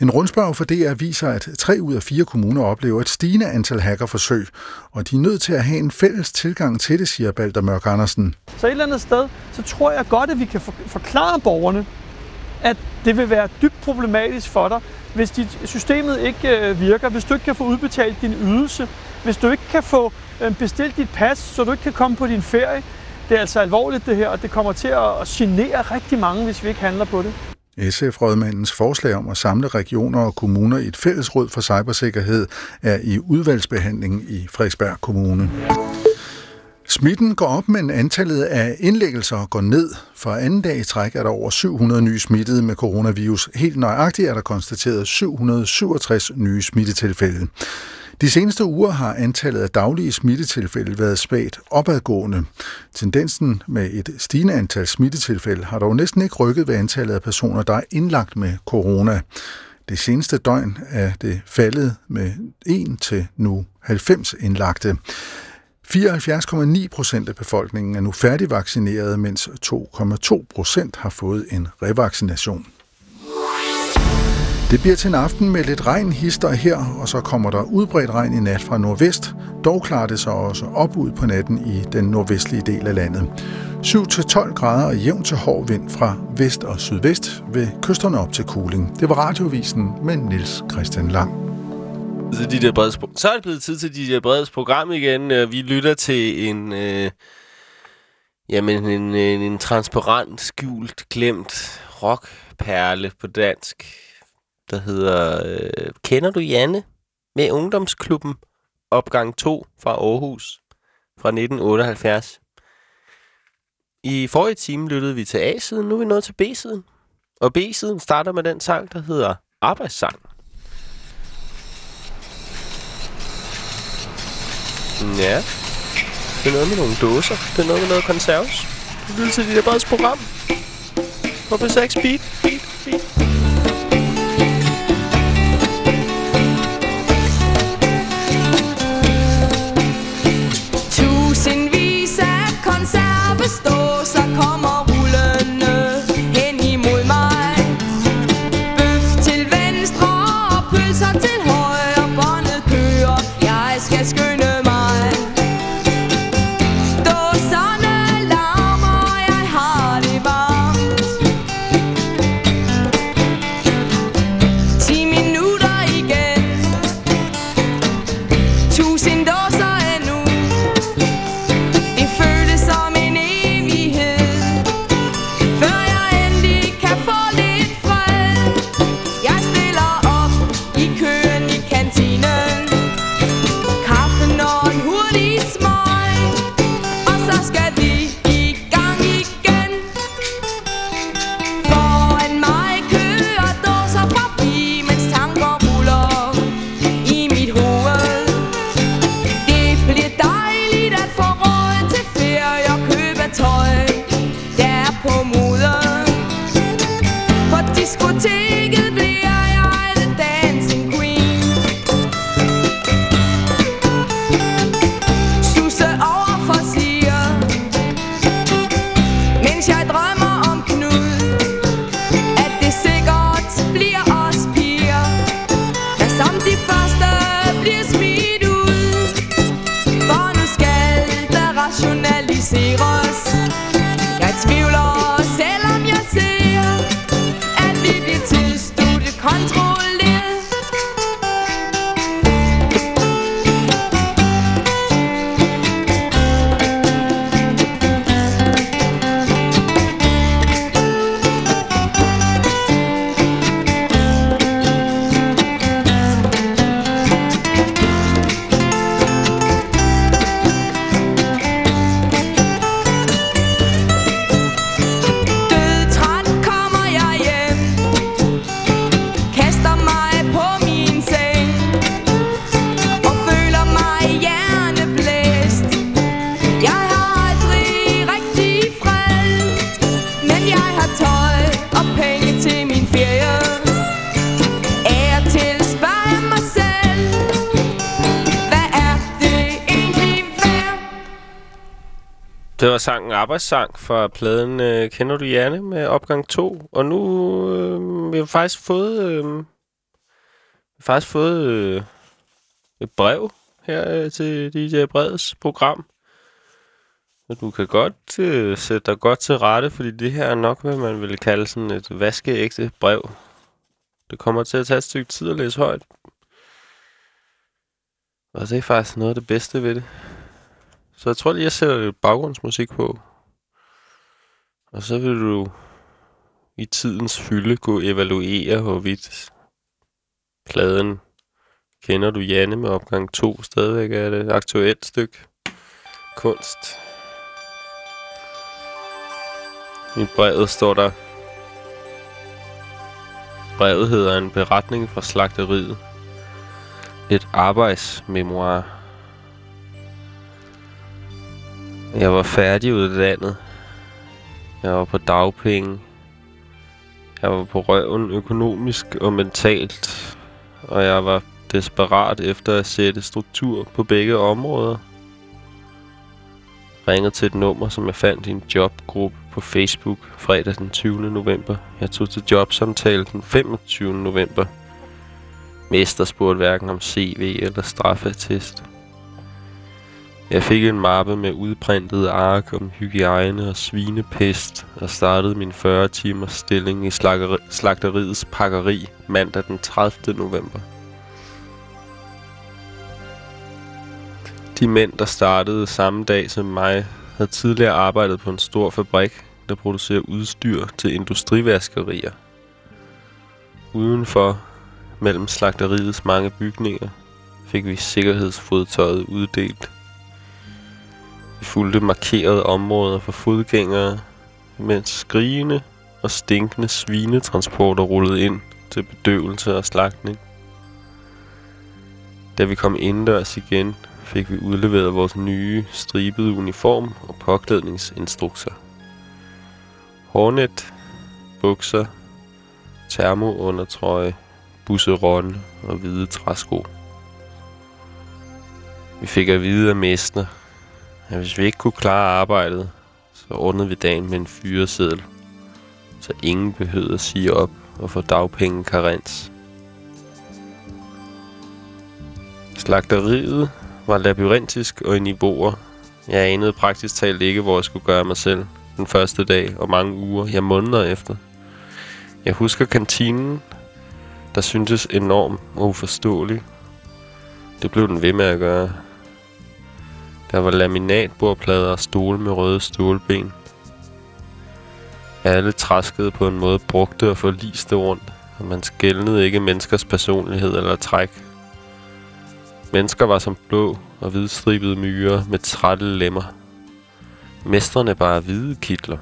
En rundspørg for DR viser, at tre ud af fire kommuner oplever et stigende antal hackerforsøg, og de er nødt til at have en fælles tilgang til det, siger Balder Mørk Andersen. Så et eller andet sted, så tror jeg godt, at vi kan forklare borgerne, at det vil være dybt problematisk for dig, hvis dit systemet ikke øh, virker, hvis du ikke kan få udbetalt din ydelse, hvis du ikke kan få øh, bestilt dit pas, så du ikke kan komme på din ferie. Det er altså alvorligt det her, og det kommer til at at genere rigtig mange, hvis vi ikke handler på det. SF-rådmandens forslag om at samle regioner og kommuner i et fælles råd for cybersikkerhed er i udvalgsbehandling i Frederiksberg Kommune. Smitten går op, men antallet af indlæggelser går ned. For anden dag i træk er der over 700 nye smittede med coronavirus. Helt nøjagtigt er der konstateret 767 nye smittetilfælde. De seneste uger har antallet af daglige smittetilfælde været svagt opadgående. Tendensen med et stigende antal smittetilfælde har dog næsten ikke rykket ved antallet af personer, der er indlagt med corona. Det seneste døgn er det faldet med 1 til nu 90 indlagte. 74,9 procent af befolkningen er nu færdigvaccineret, mens 2,2 procent har fået en revaccination. Det bliver til en aften med lidt regn hister her, og så kommer der udbredt regn i nat fra nordvest. Dog klarer det sig også op ud på natten i den nordvestlige del af landet. 7-12 grader og jævn til hård vind fra vest og sydvest ved kysterne op til Kuling. Det var radiovisen med Niels Christian Lang. Så, de der breds, så er det blevet tid til de der breds program igen. Øh, vi lytter til en... Øh, jamen, en, en, en transparent, skjult, glemt rockperle på dansk, der hedder øh, Kender du Janne? Med Ungdomsklubben Opgang 2 fra Aarhus fra 1978. I forrige time lyttede vi til A-siden, nu er vi nået til B-siden. Og B-siden starter med den sang, der hedder Arbejdssang. Ja, det er noget med nogle dåser. Det er noget med noget konserves. Du lytter til dit der program. På B6 Beat. Beat, beat. estoy. Arbejdssang fra pladen øh, Kender du Janne med opgang 2. Og nu øh, vi har faktisk fået, øh, vi faktisk fået øh, et brev her øh, til DJ Breds program. Og du kan godt øh, sætte dig godt til rette, fordi det her er nok, hvad man ville kalde sådan et vaskeægte brev. Det kommer til at tage et stykke tid at læse højt. Og det er faktisk noget af det bedste ved det. Så jeg tror lige, jeg sætter lidt baggrundsmusik på. Og så vil du i tidens fylde kunne evaluere, hvorvidt pladen Kender du Janne med opgang 2 stadigvæk er det et aktuelt stykke kunst. I brevet står der Brevet hedder en beretning fra slagteriet. Et arbejdsmemoir. Jeg var færdig uddannet jeg var på dagpenge. Jeg var på røven økonomisk og mentalt. Og jeg var desperat efter at sætte struktur på begge områder. Ringede til et nummer, som jeg fandt i en jobgruppe på Facebook fredag den 20. november. Jeg tog til jobsamtale den 25. november. Mester spurgte hverken om CV eller straffetest. Jeg fik en mappe med udprintede ark om hygiejne og svinepest og startede min 40 timers stilling i slagteri- slagteriets pakkeri mandag den 30. november. De mænd, der startede samme dag som mig, havde tidligere arbejdet på en stor fabrik, der producerer udstyr til industrivaskerier. Udenfor, mellem slagteriets mange bygninger, fik vi sikkerhedsfodtøjet uddelt. Vi fulgte markerede områder for fodgængere, mens skrigende og stinkende svinetransporter rullede ind til bedøvelse og slagtning. Da vi kom indendørs igen, fik vi udleveret vores nye stribede uniform og påklædningsinstrukser. Hornet, bukser, termoundertrøje, busseron og hvide træsko. Vi fik at vide af mester, at hvis vi ikke kunne klare arbejdet, så ordnede vi dagen med en fyreseddel, så ingen behøvede at sige op og få dagpenge karens. Slagteriet var labyrintisk og i niveauer. Jeg anede praktisk talt ikke, hvor jeg skulle gøre mig selv den første dag og mange uger, ja måneder efter. Jeg husker kantinen, der syntes enorm og uforståelig. Det blev den ved med at gøre. Der var laminatbordplader og stole med røde stålben. Alle træskede på en måde brugte og forliste rundt, og man skældnede ikke menneskers personlighed eller træk. Mennesker var som blå og hvidstribede myrer med trætte lemmer. Mestrene bare hvide kitler.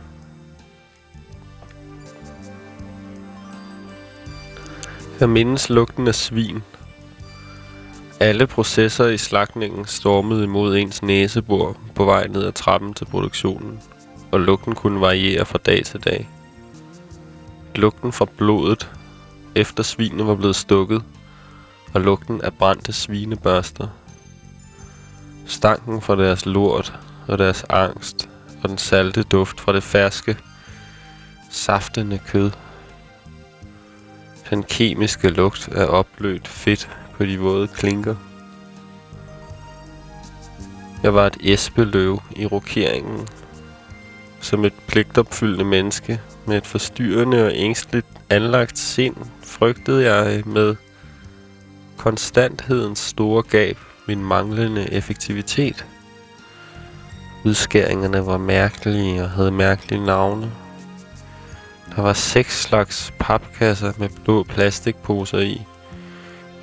Jeg mindes lugten af svin. Alle processer i slagtningen stormede imod ens næsebor på vej ned ad trappen til produktionen, og lugten kunne variere fra dag til dag. Lugten fra blodet, efter svinene var blevet stukket, og lugten af brændte svinebørster. Stanken fra deres lort og deres angst, og den salte duft fra det ferske, saftende kød. Den kemiske lugt af opblødt fedt på de våde klinker. Jeg var et esbeløv i rokeringen. Som et pligtopfyldende menneske med et forstyrrende og ængstligt anlagt sind, frygtede jeg med konstanthedens store gab min manglende effektivitet. Udskæringerne var mærkelige og havde mærkelige navne. Der var seks slags papkasser med blå plastikposer i,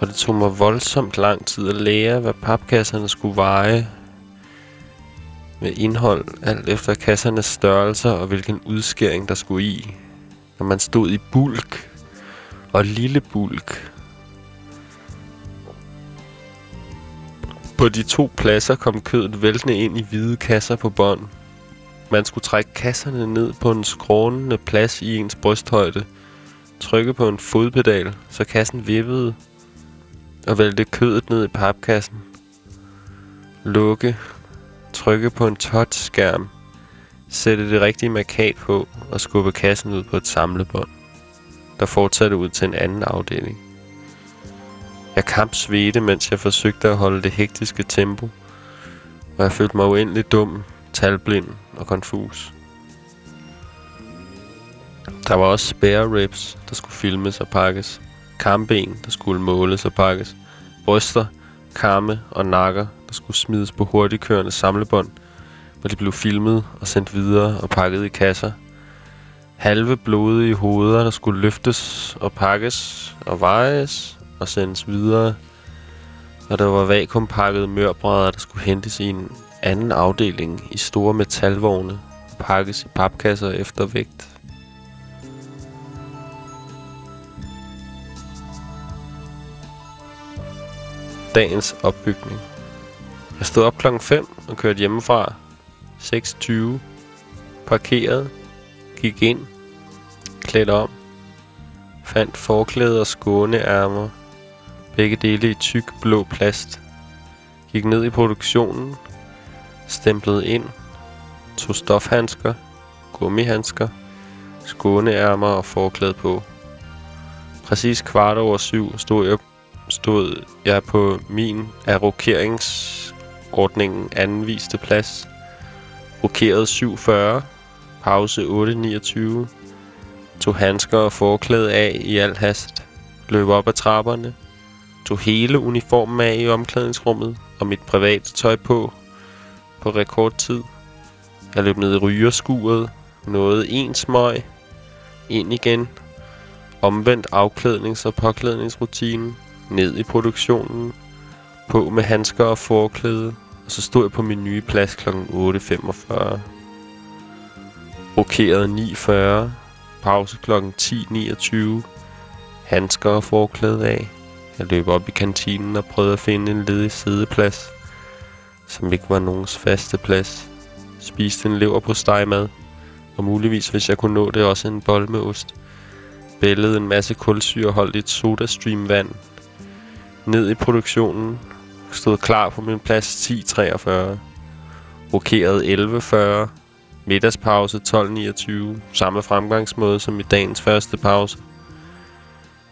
og det tog mig voldsomt lang tid at lære, hvad papkasserne skulle veje med indhold, alt efter kassernes størrelser og hvilken udskæring der skulle i. Når man stod i bulk og lille bulk. På de to pladser kom kødet væltende ind i hvide kasser på bånd. Man skulle trække kasserne ned på en skrånende plads i ens brysthøjde, trykke på en fodpedal, så kassen vippede, og vælte kødet ned i papkassen. Lukke, trykke på en touchskærm, sætte det rigtige markat på og skubbe kassen ud på et samlebånd, der fortsatte ud til en anden afdeling. Jeg kampsvedte, mens jeg forsøgte at holde det hektiske tempo, og jeg følte mig uendelig dum, talblind og konfus. Der var også spare ribs, der skulle filmes og pakkes. Kamben, der skulle måles og pakkes. Bryster, karme og nakker, der skulle smides på hurtigkørende samlebånd, hvor de blev filmet og sendt videre og pakket i kasser. Halve blodige hoveder, der skulle løftes og pakkes og vejes og sendes videre. Og der var vakuumpakkede mørbrædder, der skulle hentes i en anden afdeling i store metalvogne og pakkes i papkasser efter vægt. Dagens opbygning. Jeg stod op klokken 5 og kørte hjemmefra. 6.20. Parkeret. Gik ind. Klædt om. Fandt forklæder og skåneærmer. Begge dele i tyk blå plast. Gik ned i produktionen. Stemplede ind. Tog stofhandsker. Gummihandsker. Skåneærmer og forklæde på. Præcis kvart over syv stod jeg stod jeg på min af rokeringsordningen anviste plads. Rokeret 740, pause 829, tog handsker og forklæde af i al hast, løb op ad trapperne, tog hele uniformen af i omklædningsrummet og mit private tøj på. På rekordtid. Jeg løb ned i rygerskuret, nåede en smøg, ind igen, omvendt afklædnings- og påklædningsrutinen, ned i produktionen, på med handsker og forklæde, Og så stod jeg på min nye plads kl. 8.45. Rokerede 9.40. Pause kl. 10.29. Handsker og forklæde af. Jeg løb op i kantinen og prøvede at finde en ledig sideplads, som ikke var nogens faste plads. Spiste en lever på stegmad, og muligvis, hvis jeg kunne nå det, også en bold med ost. Bællede en masse kulsyreholdigt sodastream-vand. Ned i produktionen. Stod klar på min plads 10.43. Rokeret 11.40. Middagspause 12.29. Samme fremgangsmåde som i dagens første pause.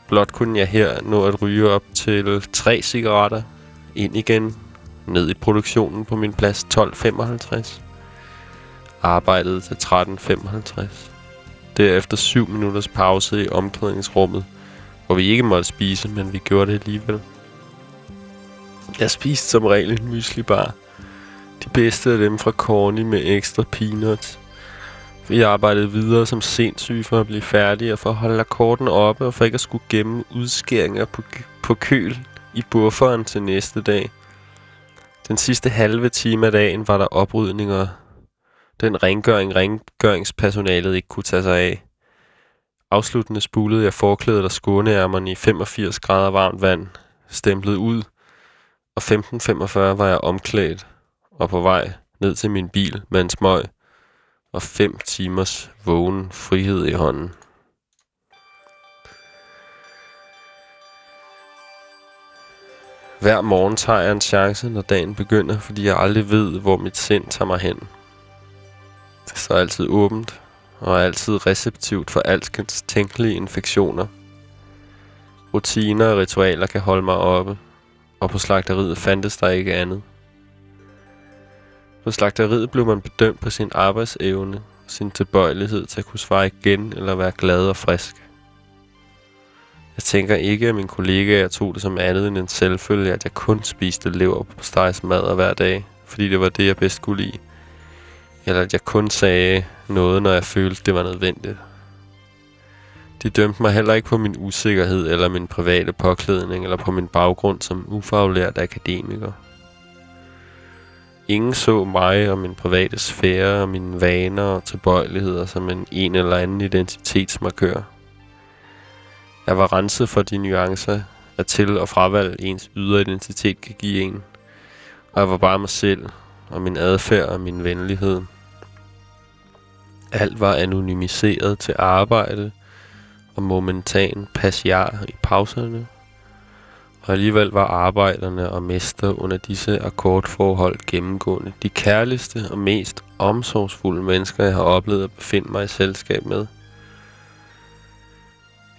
Blot kunne jeg her nå at ryge op til tre cigaretter. Ind igen. Ned i produktionen på min plads 12.55. Arbejdede til 13.55. Derefter 7 minutters pause i omklædningsrummet, hvor vi ikke måtte spise, men vi gjorde det alligevel. Jeg spiste som regel en myslibar. De bedste af dem fra Corny med ekstra peanuts. Vi arbejdede videre som sindssyge for at blive færdige og for at holde akkorden oppe og for ikke at skulle gemme udskæringer på, på køl i bufferen til næste dag. Den sidste halve time af dagen var der oprydninger. Den rengøring, rengøringspersonalet ikke kunne tage sig af. Afsluttende spulede jeg forklædet og skåneærmerne i 85 grader varmt vand, stemplet ud, og 15.45 var jeg omklædt og på vej ned til min bil med en smøg og fem timers vågen frihed i hånden. Hver morgen tager jeg en chance, når dagen begynder, fordi jeg aldrig ved, hvor mit sind tager mig hen. Det står altid åbent, og er altid receptivt for alskens tænkelige infektioner. Rutiner og ritualer kan holde mig oppe, og på slagteriet fandtes der ikke andet. På slagteriet blev man bedømt på sin arbejdsevne, sin tilbøjelighed til at kunne svare igen eller være glad og frisk. Jeg tænker ikke, at mine kollegaer tog det som andet end en selvfølge, at jeg kun spiste lever på mad hver dag, fordi det var det, jeg bedst kunne lide. Eller at jeg kun sagde noget, når jeg følte, det var nødvendigt. De dømte mig heller ikke på min usikkerhed eller min private påklædning eller på min baggrund som ufaglært akademiker. Ingen så mig og min private sfære og mine vaner og tilbøjeligheder som en en eller anden identitetsmarkør. Jeg var renset for de nuancer, at til- og fravalg ens ydre identitet kan give en. Og jeg var bare mig selv, og min adfærd og min venlighed. Alt var anonymiseret til arbejde og momentan passiar i pauserne. Og alligevel var arbejderne og mester under disse akkordforhold gennemgående de kærligste og mest omsorgsfulde mennesker, jeg har oplevet at befinde mig i selskab med.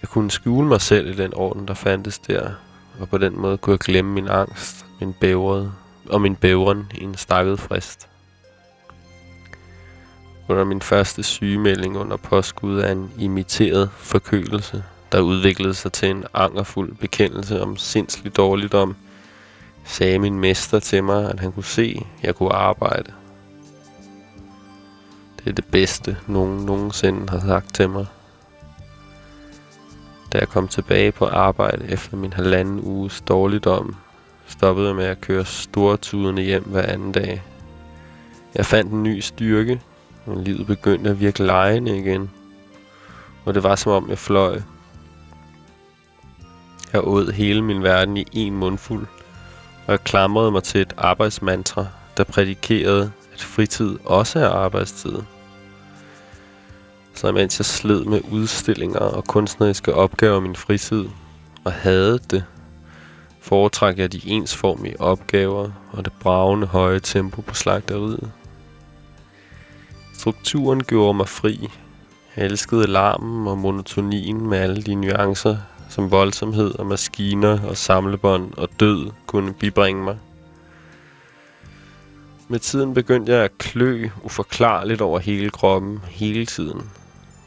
Jeg kunne skjule mig selv i den orden, der fandtes der, og på den måde kunne jeg glemme min angst, min bævred og min bævren i en stakket frist. Under min første sygemelding under påskud af en imiteret forkølelse, der udviklede sig til en angerfuld bekendelse om sindslig dårligdom, sagde min mester til mig, at han kunne se, at jeg kunne arbejde. Det er det bedste, nogen nogensinde har sagt til mig. Da jeg kom tilbage på arbejde efter min halvanden uges dårligdom, stoppede jeg med at køre stortudende hjem hver anden dag. Jeg fandt en ny styrke, men livet begyndte at virke lejende igen. Og det var som om jeg fløj. Jeg åd hele min verden i en mundfuld, og jeg klamrede mig til et arbejdsmantra, der prædikerede, at fritid også er arbejdstid. Så mens jeg sled med udstillinger og kunstneriske opgaver min fritid, og havde det, foretrækker jeg de ensformige opgaver og det bravende høje tempo på slagteriet. Strukturen gjorde mig fri. Jeg elskede larmen og monotonien med alle de nuancer, som voldsomhed og maskiner og samlebånd og død kunne bibringe mig. Med tiden begyndte jeg at klø uforklarligt over hele kroppen hele tiden.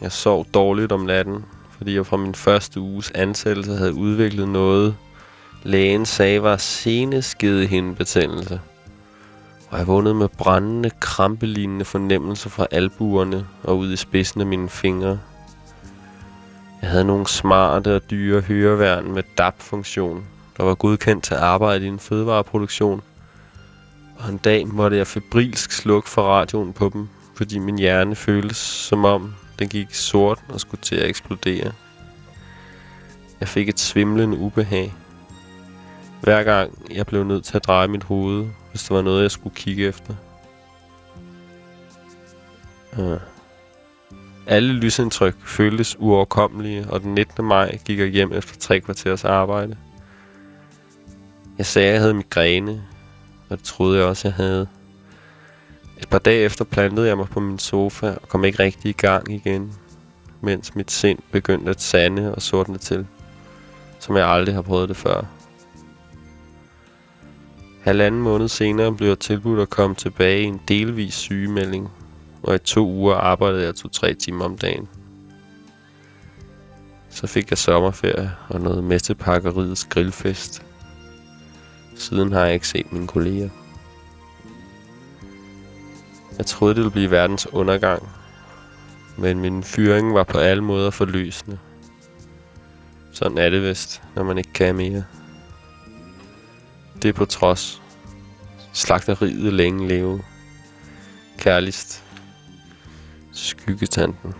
Jeg sov dårligt om natten, fordi jeg fra min første uges ansættelse havde udviklet noget, lægen sagde var seneskedehindebetændelse. Og jeg vågnede med brændende, krampelignende fornemmelser fra albuerne og ud i spidsen af mine fingre. Jeg havde nogle smarte og dyre høreværn med DAP-funktion, der var godkendt til at arbejde i en fødevareproduktion. Og en dag måtte jeg febrilsk slukke for radioen på dem, fordi min hjerne føltes som om den gik sort og skulle til at eksplodere. Jeg fik et svimlende ubehag. Hver gang jeg blev nødt til at dreje mit hoved, hvis der var noget, jeg skulle kigge efter. Ja. Alle lysindtryk føltes uoverkommelige, og den 19. maj gik jeg hjem efter tre kvarters arbejde. Jeg sagde, at jeg havde migræne, og det troede jeg også, jeg havde. Et par dage efter plantede jeg mig på min sofa og kom ikke rigtig i gang igen, mens mit sind begyndte at sande og sortne til, som jeg aldrig har prøvet det før. Halvanden måned senere blev jeg tilbudt at komme tilbage i en delvis sygemelding, og i to uger arbejdede jeg to-tre timer om dagen. Så fik jeg sommerferie og noget med til pakkeriets grillfest. Siden har jeg ikke set mine kolleger. Jeg troede, det ville blive verdens undergang. Men min fyring var på alle måder forløsende. Sådan er det vist, når man ikke kan mere. Det på trods. Slagteriet længe leve. Kærligst. Skyggetanten.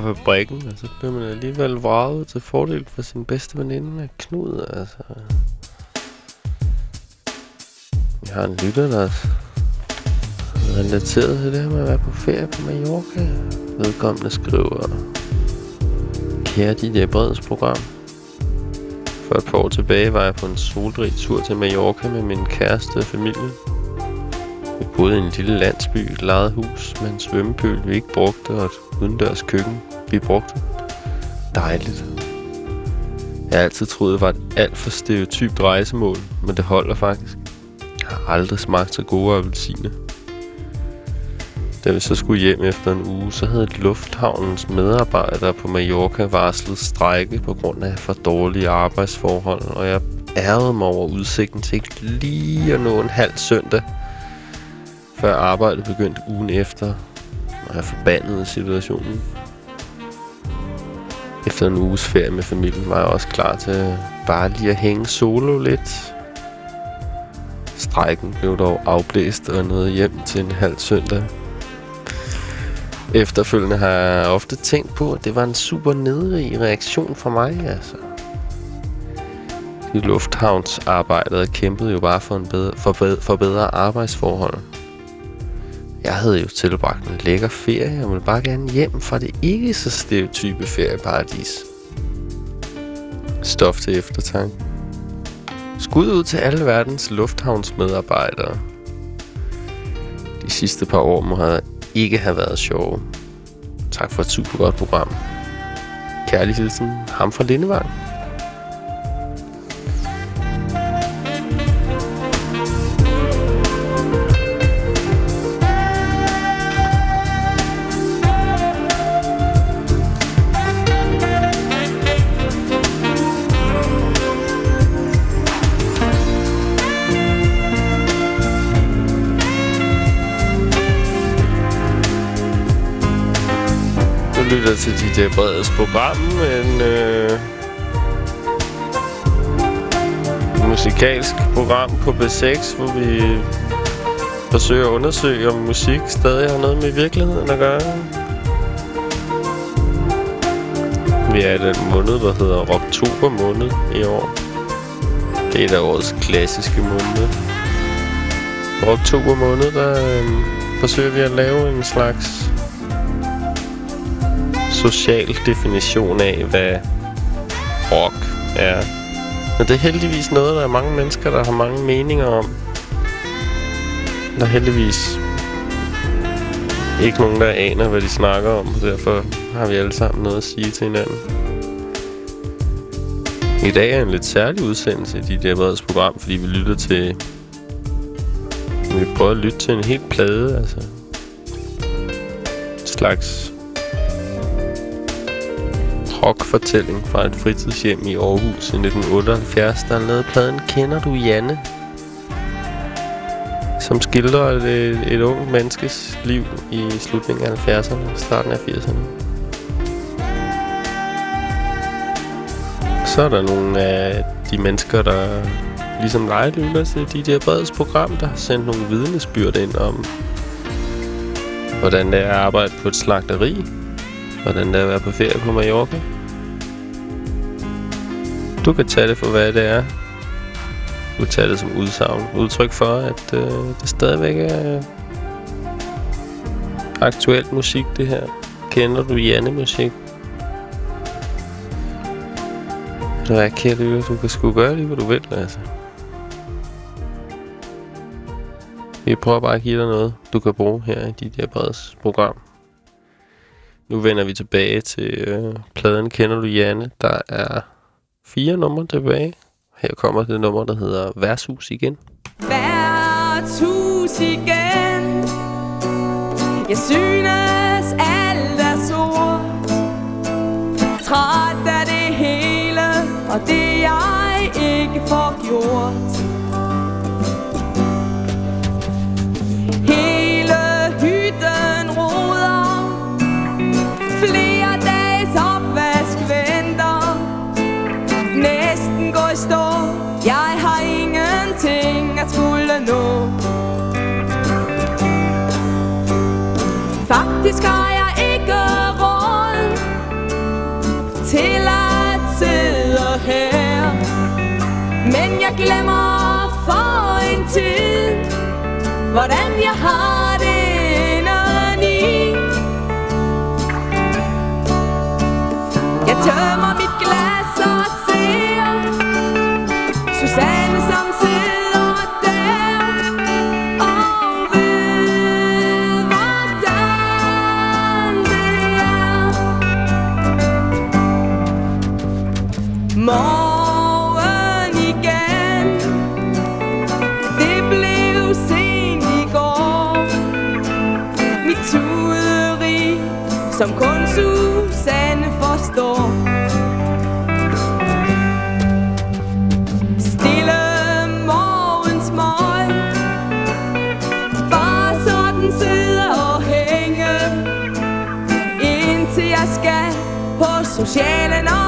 Fra fabrikken, og så bliver man alligevel vraget til fordel for sin bedste veninde, Knud, altså. Jeg har en lytter, der er relateret til det her med at være på ferie på Mallorca. Vedkommende skriver, Kære DJ Breds program. For et par år tilbage var jeg på en solrig tur til Mallorca med min kæreste og familie. Vi boede i en lille landsby, et lejet hus med en svømmepøl, vi ikke brugte, og et udendørs køkken, vi brugte. Dejligt. Jeg har altid troet, det var et alt for stereotypt rejsemål, men det holder faktisk. Jeg har aldrig smagt så gode appelsiner. Da vi så skulle hjem efter en uge, så havde lufthavnens medarbejdere på Mallorca varslet strejke på grund af for dårlige arbejdsforhold, og jeg ærede mig over udsigten til ikke lige at nå en halv søndag, før arbejdet begyndte ugen efter, og jeg forbandede situationen. Efter en uges ferie med familien var jeg også klar til bare lige at hænge solo lidt. Strækken blev dog afblæst og nåede hjem til en halv søndag. Efterfølgende har jeg ofte tænkt på, at det var en super nedrig reaktion for mig, altså. De lufthavnsarbejdet kæmpede jo bare for, en bedre, for, bedre, for bedre arbejdsforhold. Jeg havde jo tilbragt en lækker ferie, og ville bare gerne hjem fra det ikke så stereotype ferieparadis. Stof til eftertanke. Skud ud til alle verdens lufthavnsmedarbejdere. De sidste par år må have ikke have været sjove. Tak for et super godt program. Kærlig hilsen, ham fra Lindevang. DJ Breds program, en øh, musikalsk program på B6, hvor vi forsøger at undersøge, om musik stadig har noget med virkeligheden at gøre. Vi er i den måned, der hedder oktober måned i år. Det er da årets klassiske måned. Oktober måned, der øh, forsøger vi at lave en slags social definition af, hvad rock er. Men det er heldigvis noget, der er mange mennesker, der har mange meninger om. Der er heldigvis ikke nogen, der aner, hvad de snakker om, og derfor har vi alle sammen noget at sige til hinanden. I dag er en lidt særlig udsendelse i de der program, fordi vi lytter til... Vi prøver at lytte til en helt plade, altså. En slags rockfortælling fra et fritidshjem i Aarhus i 1978, der har lavet pladen Kender du Janne? Som skildrer et, et, et menneskes liv i slutningen af 70'erne og starten af 80'erne. Så er der nogle af de mennesker, der ligesom dig lytter til DJ Breds program, der har sendt nogle vidnesbyrd ind om, hvordan det er at arbejde på et slagteri, hvordan det er at være på ferie på Mallorca. Du kan tage det for, hvad det er. Du kan tage det som udsagn. Udtryk for, at øh, det stadigvæk er øh, aktuelt musik, det her. Kender du Janne-musik? Du er kære lytter, du kan sgu gøre lige, hvad du vil, altså. Vi prøver bare at give dig noget, du kan bruge her i dit her breds program. Nu vender vi tilbage til øh, pladen Kender du Janne? Der er fire numre tilbage. Her kommer det nummer, der hedder Værtshus igen. værtshus igen Jeg synes alt er sort Træt af det hele Og det jeg ikke får gjort Hvordan jeg har på socialen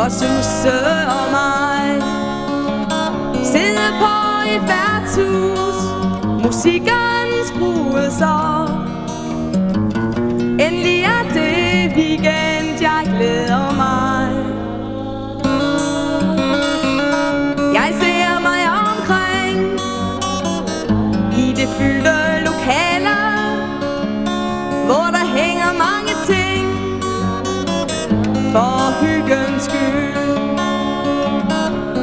for Susse og mig. Sidde på et værtshus Musikken skruede så. Endelig er det weekend, jeg glæder mig. Jeg ser mig omkring I det fyldte lokale Hvor der hænger mange ting. For hygge skyggens skyld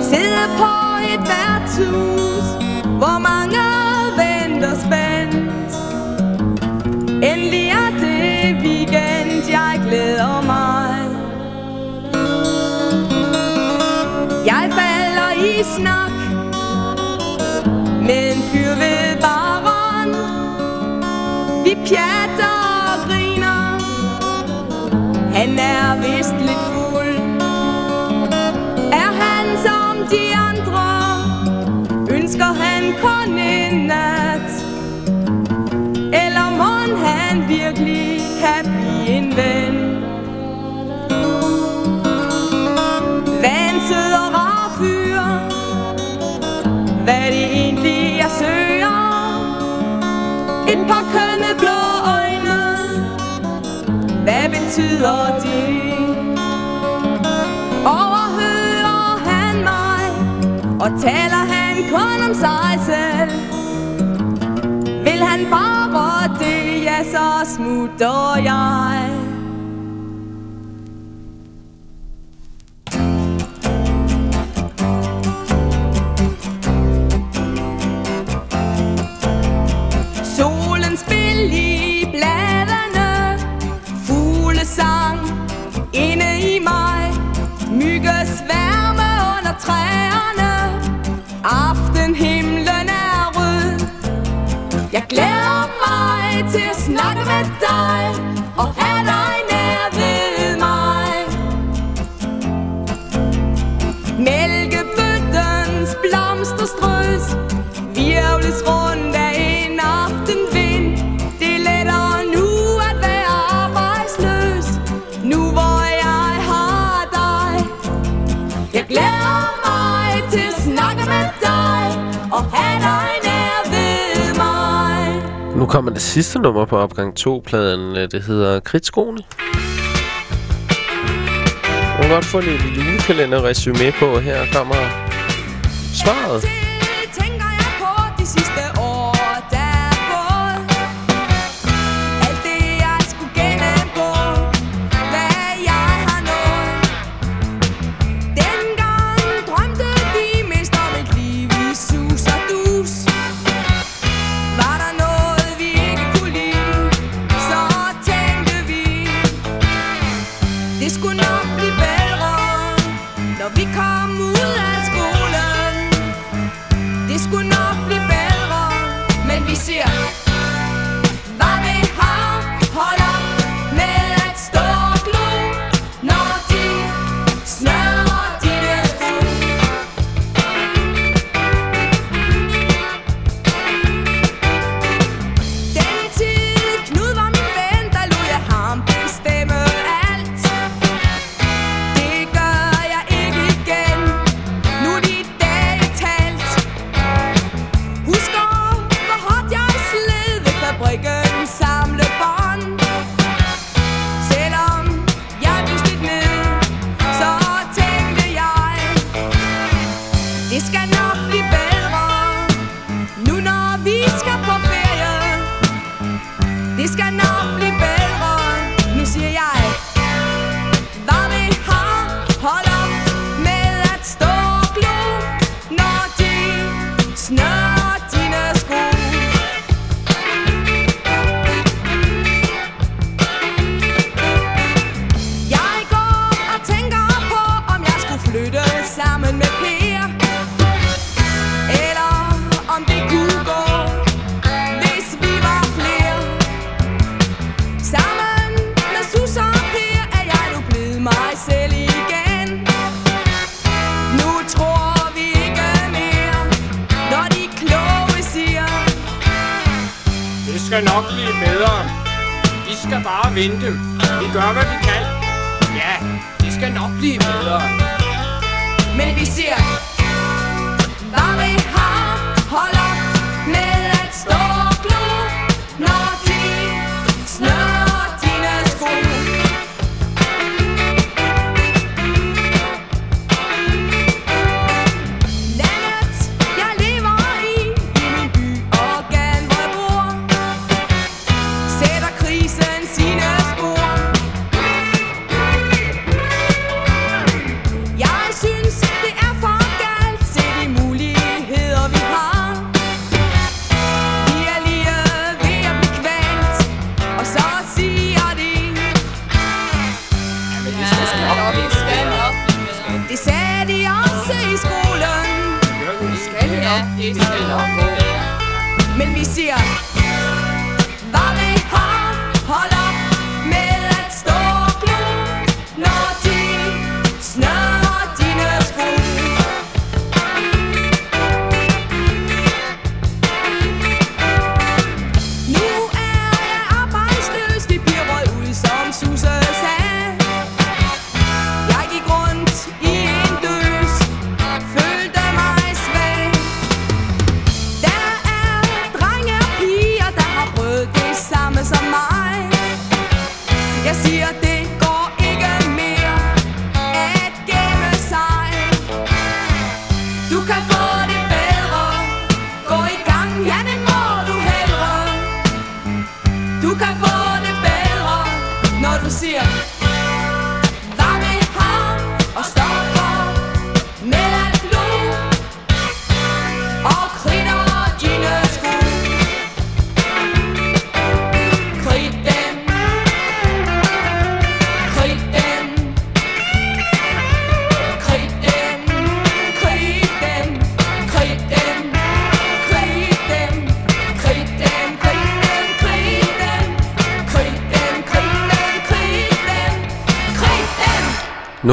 Sidde på et værtshus Hvor mange venter spændt. Endelig er det weekend Jeg glæder mig. Jeg falder i snak Med en fyr ved baren Vi pjatter betyder det? Overhører han mig, og taler han kun om sig selv? Vil han bare det, ja, så smutter jeg. kommer det sidste nummer på opgang 2-pladen. Øh, det hedder Kritskoene. Du kan godt få lidt julekalender-resume på. Her kommer svaret.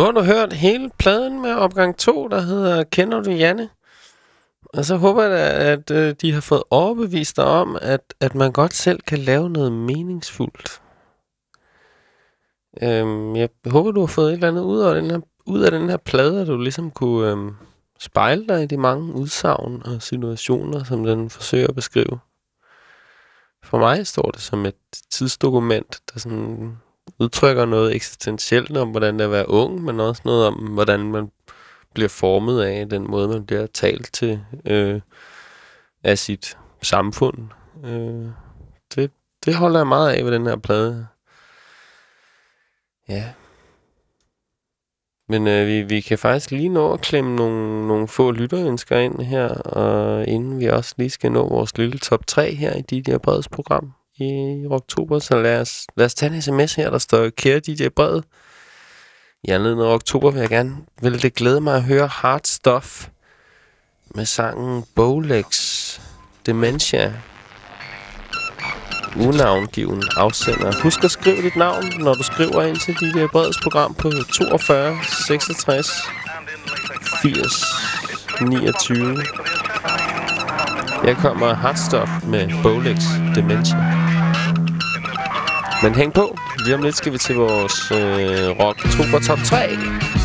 Har du hørt hele pladen med opgang 2, der hedder Kender du Janne? Og så håber jeg, da, at øh, de har fået overbevist dig om, at, at man godt selv kan lave noget meningsfuldt. Øhm, jeg håber, du har fået et eller andet ud af den her, ud af den her plade, at du ligesom kunne øhm, spejle dig i de mange udsagn og situationer, som den forsøger at beskrive. For mig står det som et tidsdokument, der sådan udtrykker noget eksistentielt om, hvordan det er at være ung, men også noget om, hvordan man bliver formet af den måde, man bliver talt til øh, af sit samfund. Øh, det, det holder jeg meget af ved den her plade. Ja. Men øh, vi, vi kan faktisk lige nå at klemme nogle, nogle få lytterønsker ind her, og inden vi også lige skal nå vores lille top 3 her i DJ Breds program i oktober, så lad os, lad os tage en sms her, der står Kære DJ Bred. I anledning af oktober vil jeg gerne, vil det glæde mig at høre Hard Stuff med sangen Bolex Dementia. Unavngiven afsender. Husk at skrive dit navn, når du skriver ind til DJ Breds program på 42 66 80 29. Jeg kommer Hard Stuff med Bolex Dementia. Men hæng på. Lige om lidt skal vi til vores øh, Rock Oktober Top 3.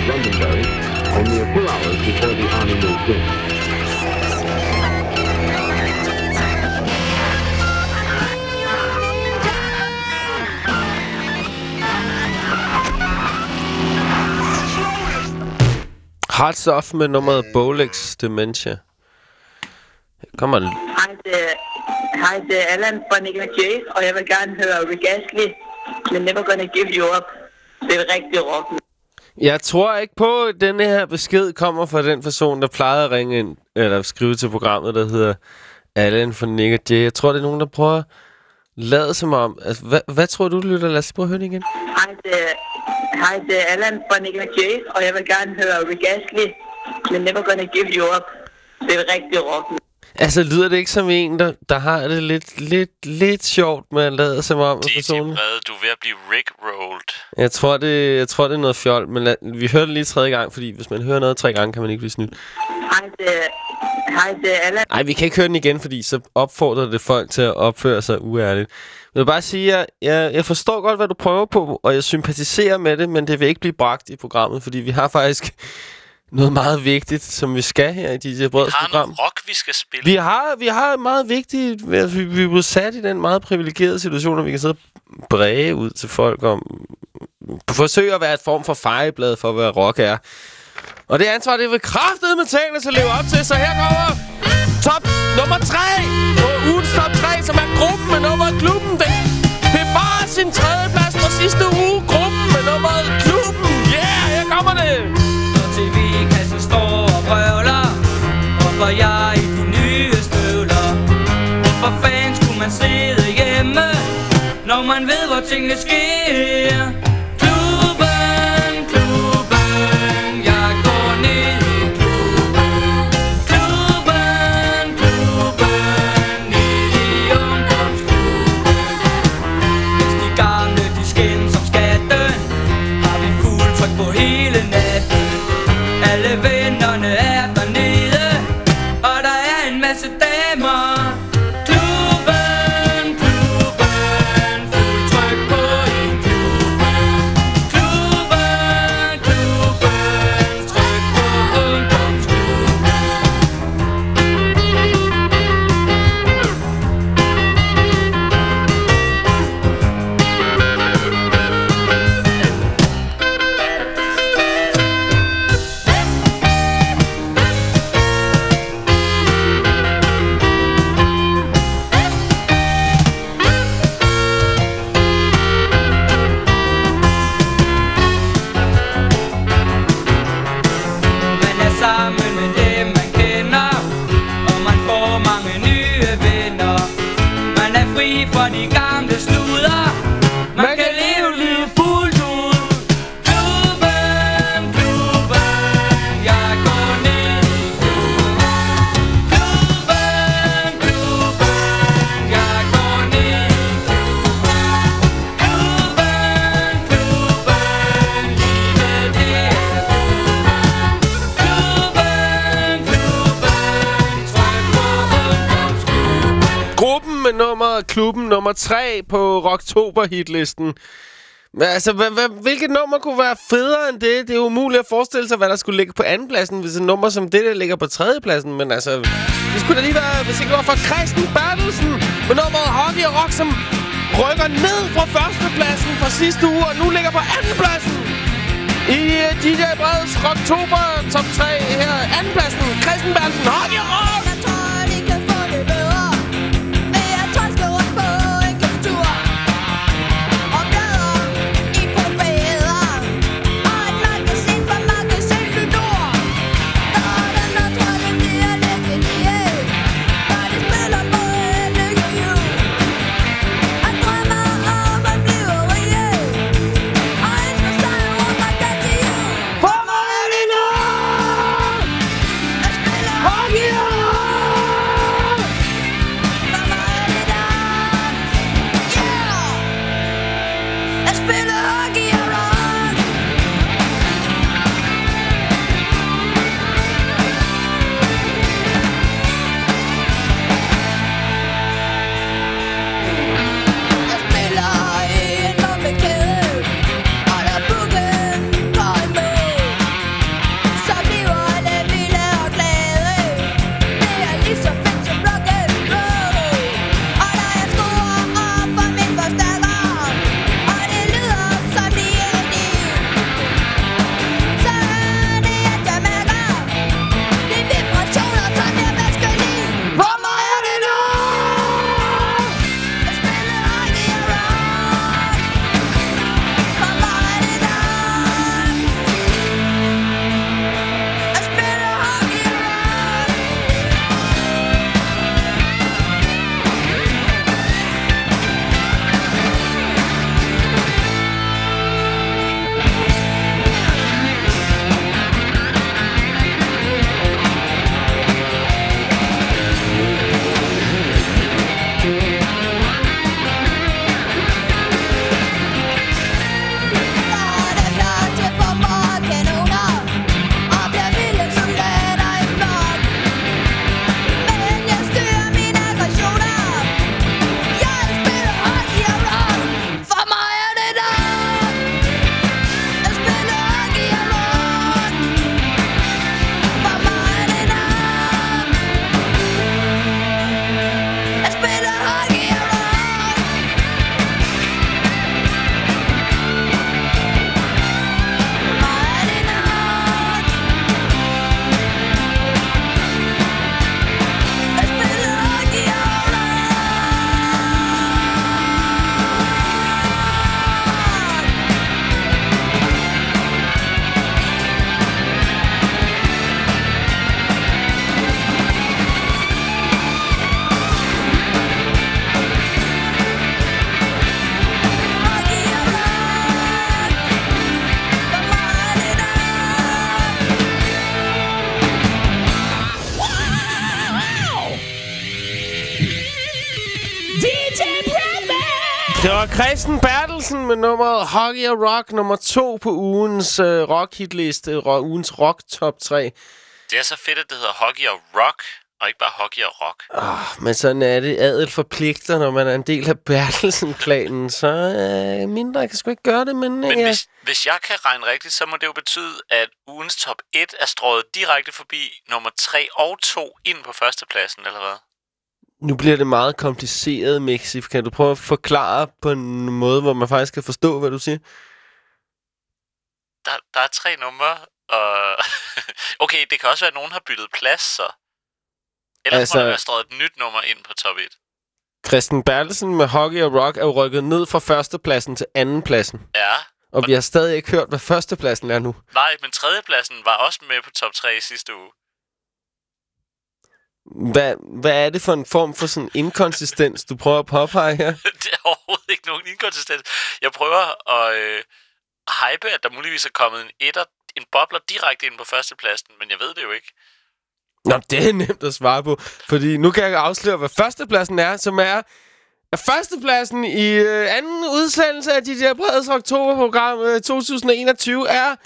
of Londonderry only a few hours before the army moved in. Hearts Off med nummeret Bolex Dementia. Her kommer den. Hej, det er, hej, det er Allan fra Nick Jay, og jeg vil gerne høre Rick Astley med Never Gonna Give You Up. Det er rigtig rock. Jeg tror ikke på, at denne her besked kommer fra den person, der plejede at ringe ind, eller skrive til programmet, der hedder Allen fra Nick og Jay. Jeg tror, det er nogen, der prøver at lade som om... Altså, hvad, hvad tror du, du lytter? Lad os prøve at høre det igen. Hej, det er, hej, det er Allan fra Nick Jay, og jeg vil gerne høre Rick Astley med Never Gonna Give You Up. Det er rigtig rock. Altså, lyder det ikke som en, der, der har det lidt, lidt, lidt sjovt med at lade som om, at personen... Brede, du er ved at blive rickrolled. Jeg tror, det, jeg tror, det er noget fjol, men lad, vi hører det lige tredje gang, fordi hvis man hører noget tre gange, kan man ikke blive snydt. Hej, det er, hej, det er Allan. Nej, vi kan ikke høre den igen, fordi så opfordrer det folk til at opføre sig uærligt. Jeg vil bare sige, at jeg, jeg forstår godt, hvad du prøver på, og jeg sympatiserer med det, men det vil ikke blive bragt i programmet, fordi vi har faktisk noget meget vigtigt, som vi skal her i DJ Breds Har program. noget rock, vi skal spille. Vi har, vi har meget vigtigt... Altså, vi, vi er blevet sat i den meget privilegerede situation, at vi kan sidde og bræge ud til folk om... Forsøge at være et form for fejreblad for, hvad rock er. Og det ansvar, det vil kraftet med tingene at leve op til. Så her kommer top nummer 3 på ugens top 3, som er gruppen med nummeret Klubben. Den bevarer sin tredje plads fra sidste uge. Gruppen med nummeret Klubben. Sidde hjemme Når man ved hvor tingene sker. Nummer 3 på Rocktober-hitlisten. Men Altså, hvad, hvad, hvilket nummer kunne være federe end det? Det er umuligt at forestille sig, hvad der skulle ligge på andenpladsen, hvis et nummer som det, der ligger på tredjepladsen. Men altså, det skulle da lige være, hvis ikke det var for Christen Bertelsen med nummeret Hockey og Rock, som rykker ned fra førstepladsen fra sidste uge, og nu ligger på andenpladsen. I øh, uh, DJ Breds Rocktober top 3 her. Andenpladsen, Christen Bertelsen, Hockey og Rock! Med nummeret Hockey og Rock, nummer to på ugens øh, rockhitliste, ro- ugens rock top 3. Det er så fedt, at det hedder hockey og rock, og ikke bare hockey og rock. Oh, men sådan er det. Adel forpligter, når man er en del af Bertelsen-klanen. Så øh, mindre, jeg kan sgu ikke gøre det, men, Men ja. hvis, hvis jeg kan regne rigtigt, så må det jo betyde, at ugens top 1 er strået direkte forbi nummer 3 og 2 ind på førstepladsen, eller hvad? Nu bliver det meget kompliceret, Mixi. Kan du prøve at forklare på en måde, hvor man faktisk kan forstå, hvad du siger? Der, der er tre numre, og... okay, det kan også være, at nogen har byttet plads, så... Ellers altså... Må der være et nyt nummer ind på top 1. Christian Bertelsen med Hockey og Rock er rykket ned fra førstepladsen til andenpladsen. Ja. Og vi har stadig ikke hørt, hvad førstepladsen er nu. Nej, men tredjepladsen var også med på top 3 i sidste uge. Hvad, hvad er det for en form for sådan inkonsistens, du prøver at påpege her? det er overhovedet ikke nogen inkonsistens. Jeg prøver at øh, hype, at der muligvis er kommet en etter, en bobler direkte ind på førstepladsen, men jeg ved det jo ikke. Nå, det er nemt at svare på. Fordi nu kan jeg afsløre, hvad førstepladsen er, som er... Førstepladsen i øh, anden udsendelse af DJ Breds Oktoberprogram øh, 2021 er...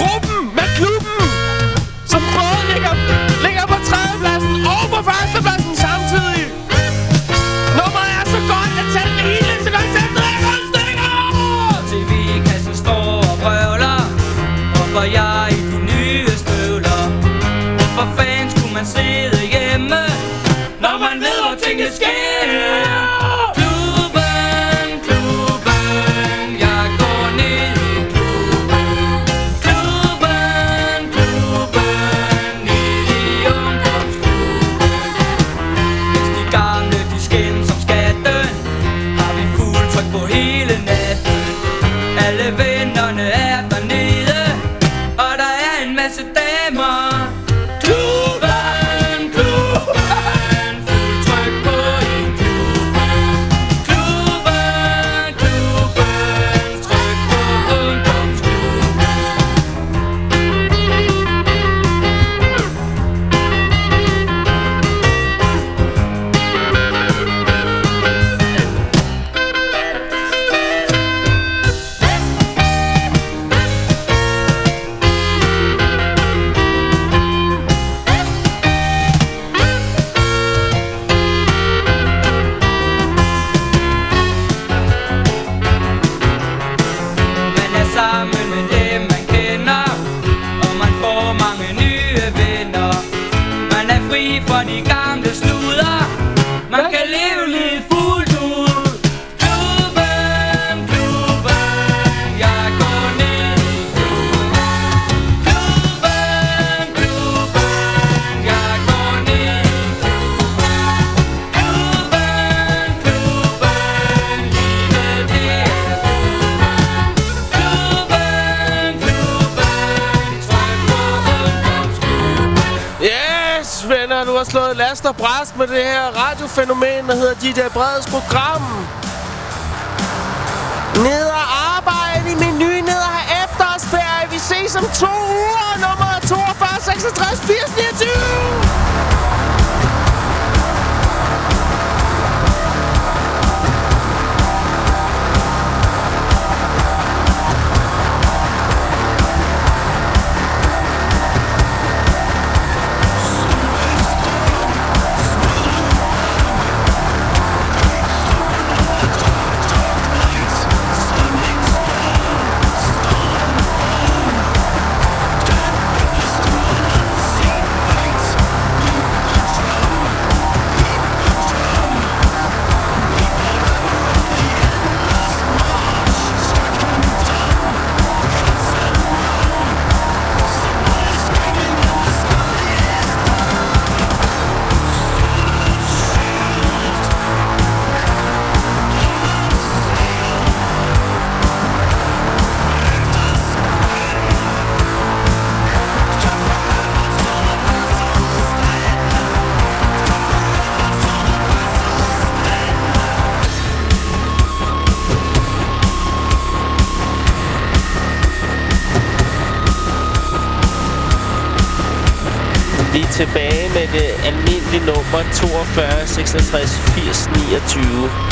Gruppen med klubben, som last med det her radiofænomen, der hedder DJ Breds program. Ned og arbejde i menu, ned og have efterårsferie. Vi ses om to uger, nummer 42, 66, 80, et øh, med det nummer 42 66 80 29.